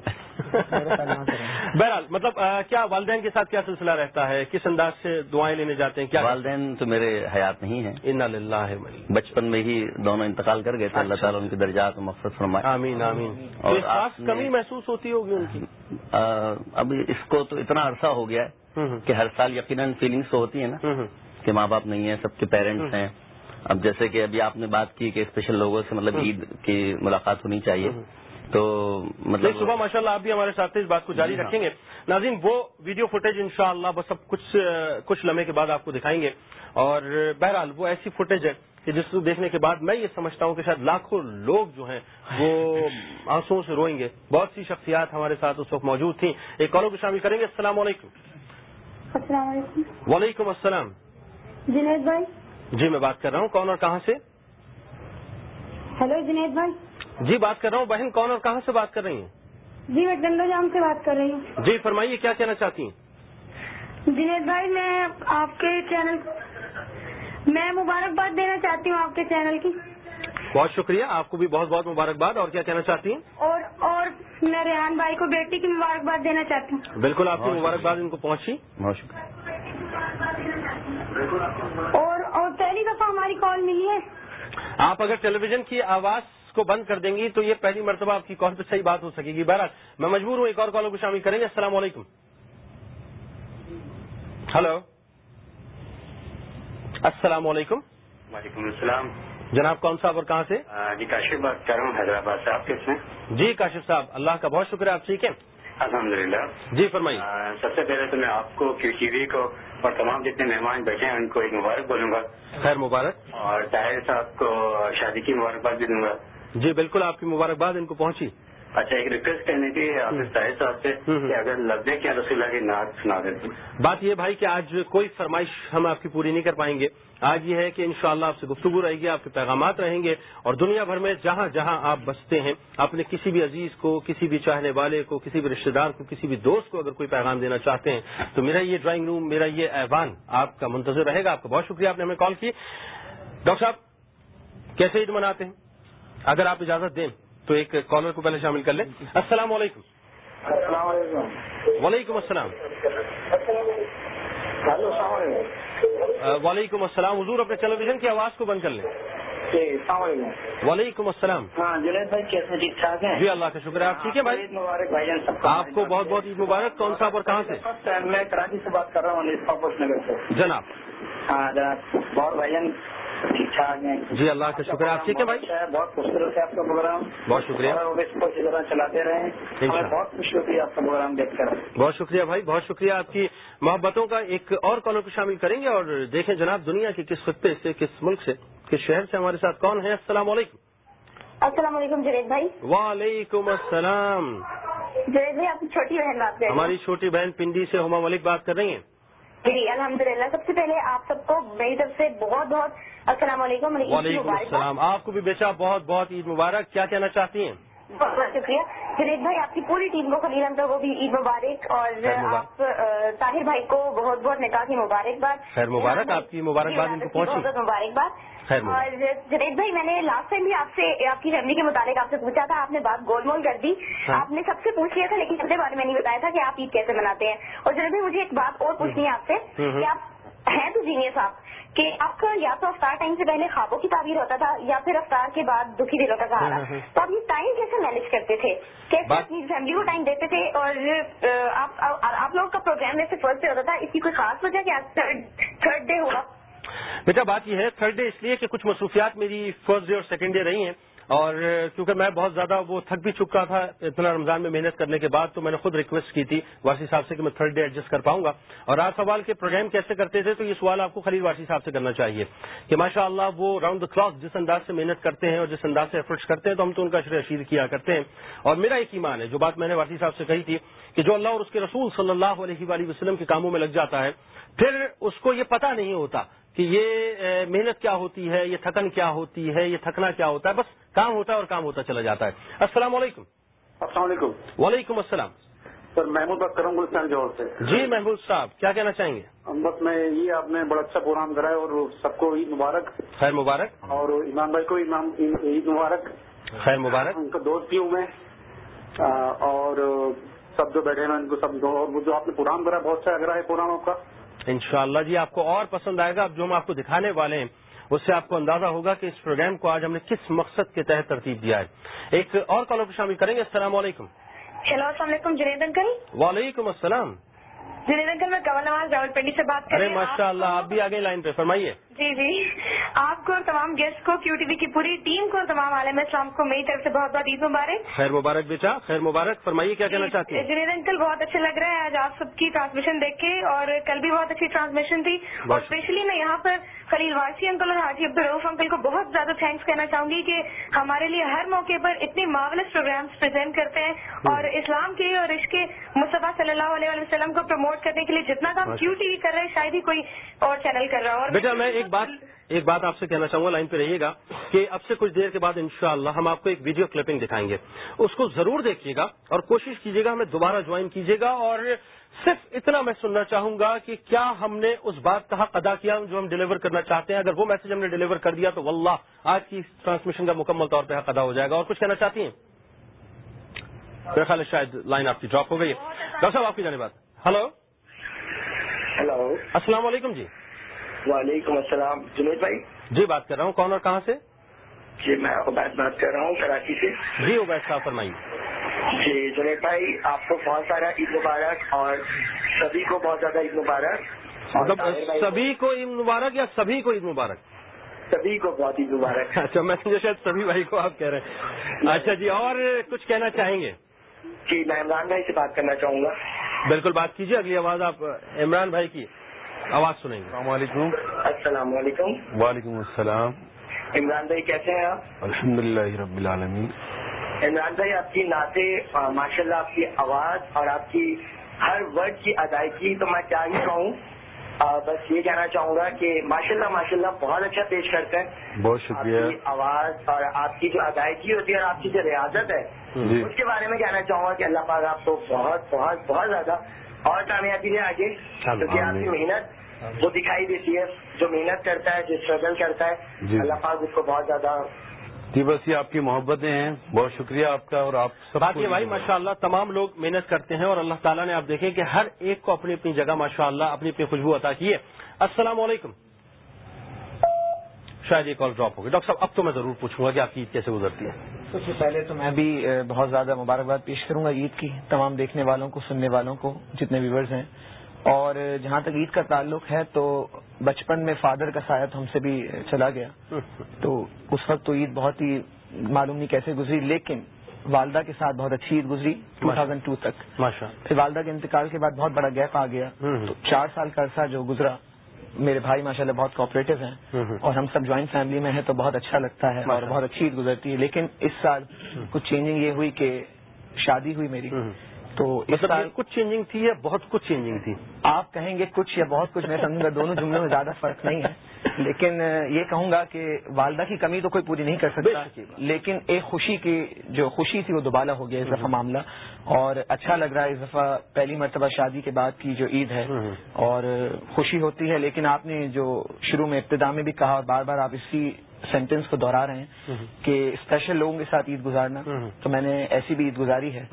بہرحال مطلب کیا والدین کے ساتھ کیا سلسلہ رہتا ہے؟ کس انداز سے دعائیں لینے جاتے ہیں؟ کیا والدین تو میرے حیات نہیں ہیں۔ ان للہ بچپن میں ہی دونوں انتقال کر گئے تھے اللہ تعالیٰ ان کے درجات مقصد فرمائے۔ آمین آمین۔ اور خاص کمی محسوس ہوتی ہوگی ان کی؟ اب اس کو تو اتنا عرصہ ہو گیا ہے کہ ہر سال یقیناً فیلنگس تو ہوتی ہیں نا کہ ماں باپ نہیں ہیں سب کے پیرنٹس ہیں۔ اب جیسے کہ ابھی آپ نے بات کی کہ اسپیشل لوگوں سے مطلب عید کی ملاقات ہونی چاہیے. تو مطلب صبح ماشاء اللہ آپ بھی ہمارے ساتھ اس بات کو جاری جی ہاں۔ رکھیں گے. ناظرین وہ ویڈیو فوٹیج انشاءاللہ بس اب کچھ کچھ لمحے کے بعد آپ کو دکھائیں گے. اور بہرحال وہ ایسی فوٹیج ہے کہ جس کو دیکھنے کے بعد میں یہ سمجھتا ہوں کہ شاید لاکھوں لوگ جو ہیں وہ آنسو سے روئیں گے. بہت سی شخصیات ہمارے ساتھ اس وقت موجود تھیں. ایک کالوں کو شامل کریں گے. السلام علیکم. السلام علیکم. وعلیکم السلام. جنید بھائی. جی میں بات کر رہا ہوں. کون اور کہاں سے؟ ہیلو جنید بھائی. جی بات کر رہا ہوں. بہن کون اور کہاں سے بات کر رہی ہیں؟ جی میں گنگا جام سے بات کر رہی ہوں. جی فرمائیے کیا کہنا چاہتی ہیں؟ جنید بھائی میں آپ کے چینل میں مبارکباد دینا چاہتی ہوں آپ کے چینل کی. بہت شکریہ. آپ کو بھی بہت بہت مبارکباد. اور کیا کہنا چاہتی ہیں؟ اور اور میں ریحان بھائی کو بیٹی کی مبارکباد دینا چاہتی ہوں. بالکل آپ کی مبارکباد ان کو پہنچی؟ بہت شکریہ. اور پہلی دفعہ ہماری کال ملی ہے۔ آپ اگر ٹیلی ویژن کی آواز کو بند کر دیں گی تو یہ پہلی مرتبہ آپ کی کال پہ صحیح بات ہو سکے گی۔ بہرحال میں مجبور ہوں ایک اور کالوں کو شامل کریں گے۔ السلام علیکم۔ ہلو السلام علیکم۔ وعلیکم السلام۔ جناب کون صاحب اور کہاں سے؟ جی کاشف بات کر رہا ہوں حیدرآباد سے۔ آپ کس میں؟ جی کاشف صاحب اللہ کا بہت شکریہ آپ ٹھیک ہیں؟ الحمد للہ جی فرمائیے۔ سب سے پہلے تو میں آپ کو کیو ٹی وی کو اور تمام جتنے مہمان بیٹھے ہیں ان کو ایک مبارک بولوں گا۔ خیر مبارک۔ اور طاہر صاحب کو شادی کی مبارکباد بھی دوں گا۔ جی بالکل آپ کی مبارکباد ان کو پہنچی۔ اچھا ایک ریکویسٹ کرنی تھی حافظ طاہر صاحب سے کہ اگر لفظ کیا رسول اللہ کی نعت سنا دیتے بات یہ بھائی کہ آج کوئی فرمائش ہم آپ کی پوری نہیں کر پائیں گے۔ آج یہ ہے کہ انشاءاللہ آپ سے گفتگو رہے گی آپ کے پیغامات رہیں گے اور دنیا بھر میں جہاں جہاں آپ بستے ہیں اپنے کسی بھی عزیز کو کسی بھی چاہنے والے کو کسی بھی رشتہ دار کو کسی بھی دوست کو اگر کوئی پیغام دینا چاہتے ہیں تو میرا یہ ڈرائنگ روم میرا یہ ایوان آپ کا منتظر رہے گا۔ آپ کا بہت شکریہ آپ نے ہمیں کال کی۔ ڈاکٹر صاحب کیسے عید مناتے ہیں؟ اگر آپ اجازت دیں۔ تو ایک کالر کو پہلے شامل کر لیں۔ السلام علیکم۔ السلام علیکم۔ وعلیکم السلام۔ وعلیکم السلام۔ حضور اپنے ٹیلی ویژن کی آواز کو بند کر لیں۔ جی السلام علیکم۔ وعلیکم السلام۔ ہاں جنید بھائی کیسے ٹھیک ٹھاک ہیں؟ جی اللہ کا شکر ہے۔ آپ ٹھیک ہے بھائی؟ عید مبارک بھائی جان سب آپ کو بہت بہت عید مبارک۔ کون صاحب اور کہاں سے؟ میں کراچی سے بات کر رہا ہوں نگر سے۔ جناب۔ ہاں جناب۔ بہت بھائی جان ٹھیک ٹھاک ہیں۔ جی اللہ کا شکر آپ ٹھیک ہے بھائی؟ بہت خوبصورت ہے آپ کا پروگرام۔ بہت شکریہ۔ چلاتے رہیں انشاءاللہ۔ ہمیں بہت خوشی ہوتی ہے آپ کا پروگرام دیکھ کر۔ بہت شکریہ بھائی بہت شکریہ۔ آپ کی محبتوں کا ایک اور کالر کو شامل کریں گے اور دیکھیں جناب دنیا کے کس خطے سے کس ملک سے کس شہر سے ہمارے ساتھ کون ہے۔ السلام علیکم۔ السلام علیکم جنید بھائی۔ وعلیکم السلام۔ جنید بھائی آپ کی چھوٹی بہن بات کر ہماری چھوٹی بہن پنڈی سے ہما ملک بات کر رہی ہیں۔ جی الحمد للہ سب سے پہلے آپ سب کو میری طرف سے بہت بہت السلام علیکم وعلیکم السلام۔ آپ کو بھی بیچا بہت بہت عید مبارک۔ کیا کہنا چاہتی ہیں؟ بہت بہت شکریہ۔ جنید بھائی آپ کی پوری ٹیم کو خلیل احمد کو بھی عید مبارک۔ اور۔ آپ طاہر بھائی کو بہت بہت نکاح کی مبارکباد۔ خیر مبارک آپ کی مبارکباد ان کو جی، بہت پہنچی۔ بہت مبارکباد۔ جنید بھائی میں نے لاسٹ ٹائم بھی آپ سے آپ کی فیملی کے متعلق آپ سے پوچھا تھا آپ نے بات گول مول کر دی۔ ہاں۔ آپ نے سب سے پوچھ لیا تھا لیکن اپنے بارے میں نہیں بتایا تھا کہ آپ عید کیسے مناتے ہیں۔ اور جنید بھائی مجھے ایک بات اور پوچھنی ہے آپ سے ہوں۔ کہ آپ ہیں تو جینیس آپ کہ آپ کا یا تو افطار ٹائم سے پہلے خوابوں کی تعبیر ہوتا تھا یا پھر افطار کے بعد دکھی دلوں کا سہارا۔ تو آپ یہ ٹائم کیسے مینج کرتے تھے؟ کیسے اپنی فیملی کو ٹائم دیتے تھے؟ اور آپ لوگوں کا پروگرام ویسے فرسٹ ڈے ہوتا تھا اس کی کوئی خاص وجہ کہ آج تھرڈ ڈے ہوا؟ بیٹا، بات یہ ہے تھرڈ ڈے اس لیے کہ کچھ مصروفیات میری فرسٹ ڈے اور سیکنڈ ڈے رہی ہیں اور کیونکہ میں بہت زیادہ وہ تھک بھی چکا تھا اتنا رمضان میں محنت کرنے کے بعد، تو میں نے خود ریکویسٹ کی تھی وارسی صاحب سے کہ میں تھرڈ ڈے ایڈجسٹ کر پاؤں گا اور آج سوال کے پروگرام کیسے کرتے تھے؟ تو یہ سوال آپ کو خلیل وارسی صاحب سے کرنا چاہیے کہ ماشاء اللہ وہ راؤنڈ دا کلاک جس انداز سے محنت کرتے ہیں اور جس انداز سے ایفرٹس کرتے ہیں، تو ہم تو ان کا شرح کیا کرتے ہیں۔ اور میرا ایک ایمان ہے، جو بات میں نے وارسی صاحب سے کہی تھی کہ جو اللہ اور اس کے رسول صلی اللہ علیہ وآلہ وسلم کے کاموں میں لگ جاتا ہے، پھر اس کو یہ پتہ نہیں ہوتا کہ یہ محنت کیا ہوتی ہے یہ تھکن کیا ہوتی ہے یہ تھکنا کیا ہوتا ہے بس کام ہوتا ہے اور کام ہوتا چلا جاتا ہے۔ السلام علیکم۔ السلام علیکم۔ وعلیکم السلام۔ سر محمود بات کر رہا ہوں گلستان جوہر سے۔ جی محبوب صاحب کیا کہنا چاہیں گے؟ بس میں یہ آپ نے بڑا اچھا پروگرام کرا ہے اور سب کو عید مبارک۔ خیر مبارک۔ اور امام بھائی کو امام عید مبارک۔ خیر مبارک۔ ان کا دوست بھی ہوں میں۔ اور سب جو بیٹھے ہیں ان کو سب جو آپ نے پروگرام کرا بہت اچھا لگ رہا ہے پروگرام آپ کا۔ انشاءاللہ جی آپ کو اور پسند آئے گا اب جو ہم آپ کو دکھانے والے ہیں اس سے آپ کو اندازہ ہوگا کہ اس پروگرام کو آج ہم نے کس مقصد کے تحت ترتیب دیا ہے۔ ایک اور کالوں کو شامل کریں گے۔ السلام علیکم۔ ہیلو السلام علیکم جنید انکل وعلیکم السلام۔ جنید انکل میں کمل نواز راول پنڈی سے بات کر رہی ہوں۔ ماشاء اللہ آپ بھی آگے لائن پہ فرمائیے۔ جی جی۔ آپ کو اور تمام گیسٹ کو کیو ٹی وی کی پوری ٹیم کو اور تمام عالم اسلام کو میری طرف سے بہت بہت عید مبارک۔ خیر مبارک بیٹا خیر مبارک۔ فرمائیے کیا کہنا چاہتی ہیں؟ جنید انکل بہت اچھا لگ رہا ہے آج آپ سب کی ٹرانسمیشن دیکھ کے اور کل بھی بہت اچھی ٹرانسمیشن تھی۔ اور اسپیشلی میں یہاں پر خلیل وارسی انکل اور حاجی عبدالروف انکل کو بہت زیادہ تھینکس کہنا چاہوں گی کہ ہمارے لیے ہر موقع پر اتنے ماولس پروگرامس پریزنٹ کرتے ہیں اور اسلام کے اور عشق مصطفیٰ صلی اللہ علیہ وسلم کو پروموٹ کرنے کے لیے جتنا کام کیو ٹی وی کر رہے ہیں شاید ہی کوئی اور چینل کر رہا ہو۔ اور بیٹا میں ایک بات ایک بات آپ سے کہنا چاہوں گا لائن پہ رہیے گا کہ اب سے کچھ دیر کے بعد انشاءاللہ ہم آپ کو ایک ویڈیو کلپنگ دکھائیں گے۔ اس کو ضرور دیکھیے گا اور کوشش کیجیے گا ہمیں دوبارہ جوائن کیجیے گا اور صرف اتنا میں سننا چاہوں گا کہ کیا ہم نے اس بات کا حق ادا کیا جو ہم ڈیلیور کرنا چاہتے ہیں۔ اگر وہ میسج ہم نے ڈیلیور کر دیا تو واللہ آج کی ٹرانسمیشن کا مکمل طور پہ حق ادا ہو جائے گا۔ اور کچھ کہنا چاہتی ہیں؟ میرا خیال ہے شاید لائن آپ کی ڈراپ ہو گئی۔ ہے ڈاکٹر صاحب آپ کی جانے بات۔ ہلو۔ ہلو۔ السلام علیکم جی۔ وعلیکم السلام۔ جنید بھائی؟ جی بات کر رہا ہوں۔ کون اور کہاں سے؟ جی میں عبید بات کر رہا ہوں کراچی سے۔ جی عبید صاحب فرمائیے۔ جی جنید بھائی آپ کو بہت سارا عید مبارک اور سبھی کو بہت زیادہ عید مبارک۔ مطلب سبھی کو عید مبارک یا سبھی کو عید مبارک؟ سبھی کو بہت عید مبارک۔ اچھا میں شاید سبھی بھائی کو آپ کہہ رہے ہیں۔ اچھا جی اور کچھ کہنا چاہیں گے؟ جی میں عمران بھائی سے بات کرنا چاہوں گا۔ بالکل بات کیجیے۔ اگلی آواز آپ عمران بھائی کی۔ آواز سنیں گے۔ السلام علیکم۔ السلام علیکم۔ وعلیکم السلام۔ عمران بھائی کیسے ہیں آپ؟ الحمد للہ رب العالمین۔ عمران بھائی آپ کی نعتیں ماشاء اللہ آپ کی آواز اور آپ کی ہر ورڈ کی ادائیگی تو میں کیا ہی کہوں آ، بس یہ کہنا چاہوں گا کہ ماشاء اللہ ماشاء اللہ بہت اچھا پیش کرتے ہیں۔ بہت آپ شکریہ کی آواز اور آپ کی جو ادائیگی ہوتی ہے اور آپ کی جو ریاضت ہے جی۔ اس کے بارے میں کہنا چاہوں گا کہ اللہ پاک آپ کو بہت بہت بہت زیادہ اور کامیابی دے آگے کیونکہ آپ کی محنت وہ دکھائی دیتی ہے جو محنت کرتا ہے جو اسٹرگل کرتا ہے جی۔ اللہ پاک اس کو بہت زیادہ جی بس یہ آپ کی محبتیں ہیں۔ بہت شکریہ آپ کا اور آپ سب یہ بھائی ماشاء اللہ تمام لوگ محنت کرتے ہیں اور اللہ تعالیٰ نے آپ دیکھیں کہ ہر ایک کو اپنی اپنی جگہ ماشاء اللہ اپنی اپنی خوشبو عطا کی ہے۔ السلام علیکم۔ شاید یہ کال ڈراپ ہوگی ڈاکٹر صاحب اب تو میں ضرور پوچھوں گا کہ آپ کی عید کیسے گزرتی ہے؟ سب سے پہلے تو میں بھی بہت زیادہ مبارکباد پیش کروں گا عید کی تمام دیکھنے والوں کو سننے والوں کو جتنے ویورز ہیں۔ اور جہاں تک عید کا تعلق ہے تو بچپن میں فادر کا سایہ ہم سے بھی چلا گیا۔ تو اس وقت تو عید بہت ہی معلوم نہیں کیسے گزری لیکن والدہ کے ساتھ بہت اچھی عید گزری 2002 تک۔ پھر والدہ کے انتقال کے بعد بہت بڑا گیپ آ گیا۔ تو چار سال کا عرصہ جو گزرا میرے بھائی ماشاءاللہ بہت کوآپریٹو ہیں اور ہم سب جوائنٹ فیملی میں ہیں تو بہت اچھا لگتا ہے اور بہت اچھی عید گزرتی ہے لیکن اس سال کچھ چینجنگ یہ ہوئی کہ شادی ہوئی میری تو اس مطلب کچھ چینجنگ تھی یا بہت کچھ چینجنگ تھی؟ آپ کہیں گے کچھ یا بہت کچھ میں سمجھوں گا دونوں جملوں میں زیادہ فرق نہیں ہے۔ لیکن یہ کہوں گا کہ والدہ کی کمی تو کوئی پوری نہیں کر سکتا لیکن ایک خوشی کی جو خوشی تھی وہ دوبالا ہو گیا اس دفعہ معاملہ۔ اور اچھا لگ رہا ہے اس دفعہ پہلی مرتبہ شادی کے بعد کی جو عید ہے۔ اور خوشی ہوتی ہے لیکن آپ نے جو شروع میں ابتدا میں بھی کہا اور بار بار آپ اسی سینٹینس کو دوہرا رہے ہیں کہ اسپیشل لوگوں کے ساتھ عید گزارنا۔ تو میں نے ایسی بھی عید گزاری ہے۔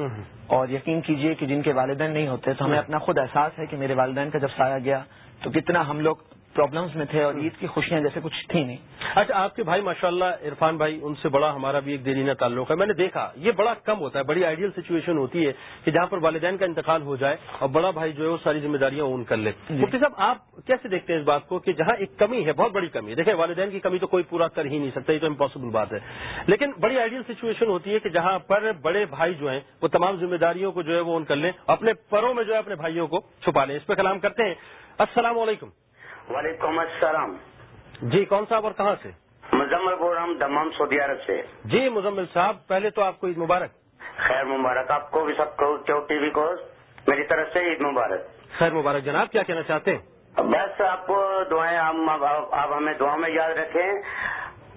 اور یقین کیجیے کہ جن کے والدین نہیں ہوتے تو ہمیں اپنا خود احساس ہے کہ میرے والدین کا جب سایہ گیا تو کتنا ہم لوگ پرابلمس میں تھے اور عید کی خوشیاں جیسے کچھ تھی نہیں۔ اچھا آپ کے بھائی ماشاءاللہ عرفان بھائی ان سے بڑا ہمارا بھی ایک دیرینہ تعلق ہے۔ میں نے دیکھا یہ بڑا کم ہوتا ہے بڑی آئیڈیل سچویشن ہوتی ہے کہ جہاں پر والدین کا انتقال ہو جائے اور بڑا بھائی جو ہے وہ ساری ذمہ داریاں اون کر لے۔ مفتی صاحب آپ کیسے دیکھتے ہیں اس بات کو کہ جہاں ایک کمی ہے بہت بڑی کمی ہے۔ دیکھیں والدین کی کمی تو کوئی پورا کر ہی نہیں سکتا یہ تو امپاسبل بات ہے۔ لیکن بڑی آئیڈیل سچویشن ہوتی ہے کہ جہاں پر بڑے بھائی جو ہیں وہ تمام ذمہ داریوں کو جو ہے وہ اون کر لیں اپنے پروں میں جو ہے اپنے بھائیوں کو چھپا لیں۔ اس پہ کلام کرتے ہیں۔ السلام علیکم۔ وعلیکم السلام۔ جی کون صاحب اور کہاں سے؟ مزمل بول رہا ہوں دمام سعودی عرب سے۔ جی مزمل صاحب پہلے تو آپ کو عید مبارک۔ خیر مبارک آپ کو بھی سب کو ٹی وی کو میری طرف سے عید مبارک۔ خیر مبارک جناب کیا کہنا چاہتے ہیں؟ بس آپ کو دعائیں آپ ہمیں دعا میں یاد رکھیں۔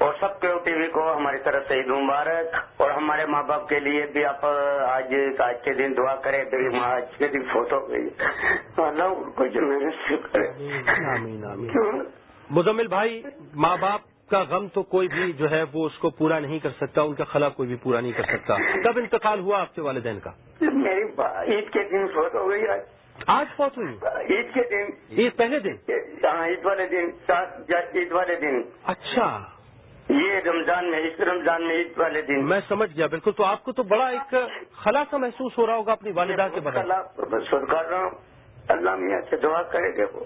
اور سب کے ٹی وی کو ہماری طرف سے عید مبارک اور ہمارے ماں باپ کے لیے بھی آپ آج آج کے دن دعا کریں میری ماں آج کے دن فوت ہو گئی اللہ ان کو جو مزمل بھائی ماں باپ کا غم تو کوئی بھی جو ہے وہ اس کو پورا نہیں کر سکتا ان کا خلا کوئی بھی پورا نہیں کر سکتا۔ کب انتقال ہوا آپ کے والدین کا؟ میری عید کے دن فوت ہو گئی آج۔ آج فوت ہوئی؟ عید کے دن۔ عید پہلے دن؟ ہاں عید والے دن عید والے دن۔ اچھا۔ یہ رمضان میں اس رمضان میں عید والے دن۔ میں سمجھ گیا بالکل۔ تو آپ کو تو بڑا ایک خلا سا محسوس ہو رہا ہوگا اپنی والدہ کے ہوں اللہ میاں سے دعا کرے گے وہ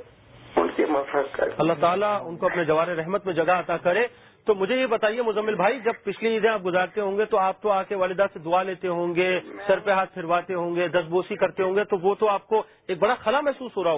ان کی مفرت کر اللہ تعالیٰ ان کو اپنے جوار رحمت میں جگہ عطا کرے۔ تو مجھے یہ بتائیے مزمل بھائی جب پچھلی عیدیں آپ گزارتے ہوں گے تو آپ تو آ کے والدہ سے دعا لیتے ہوں گے سر پہ ہاتھ پھرواتے ہوں گے دس بوسی کرتے ہوں گے تو وہ تو آپ کو ایک بڑا خلا محسوس ہو رہا ہوگا۔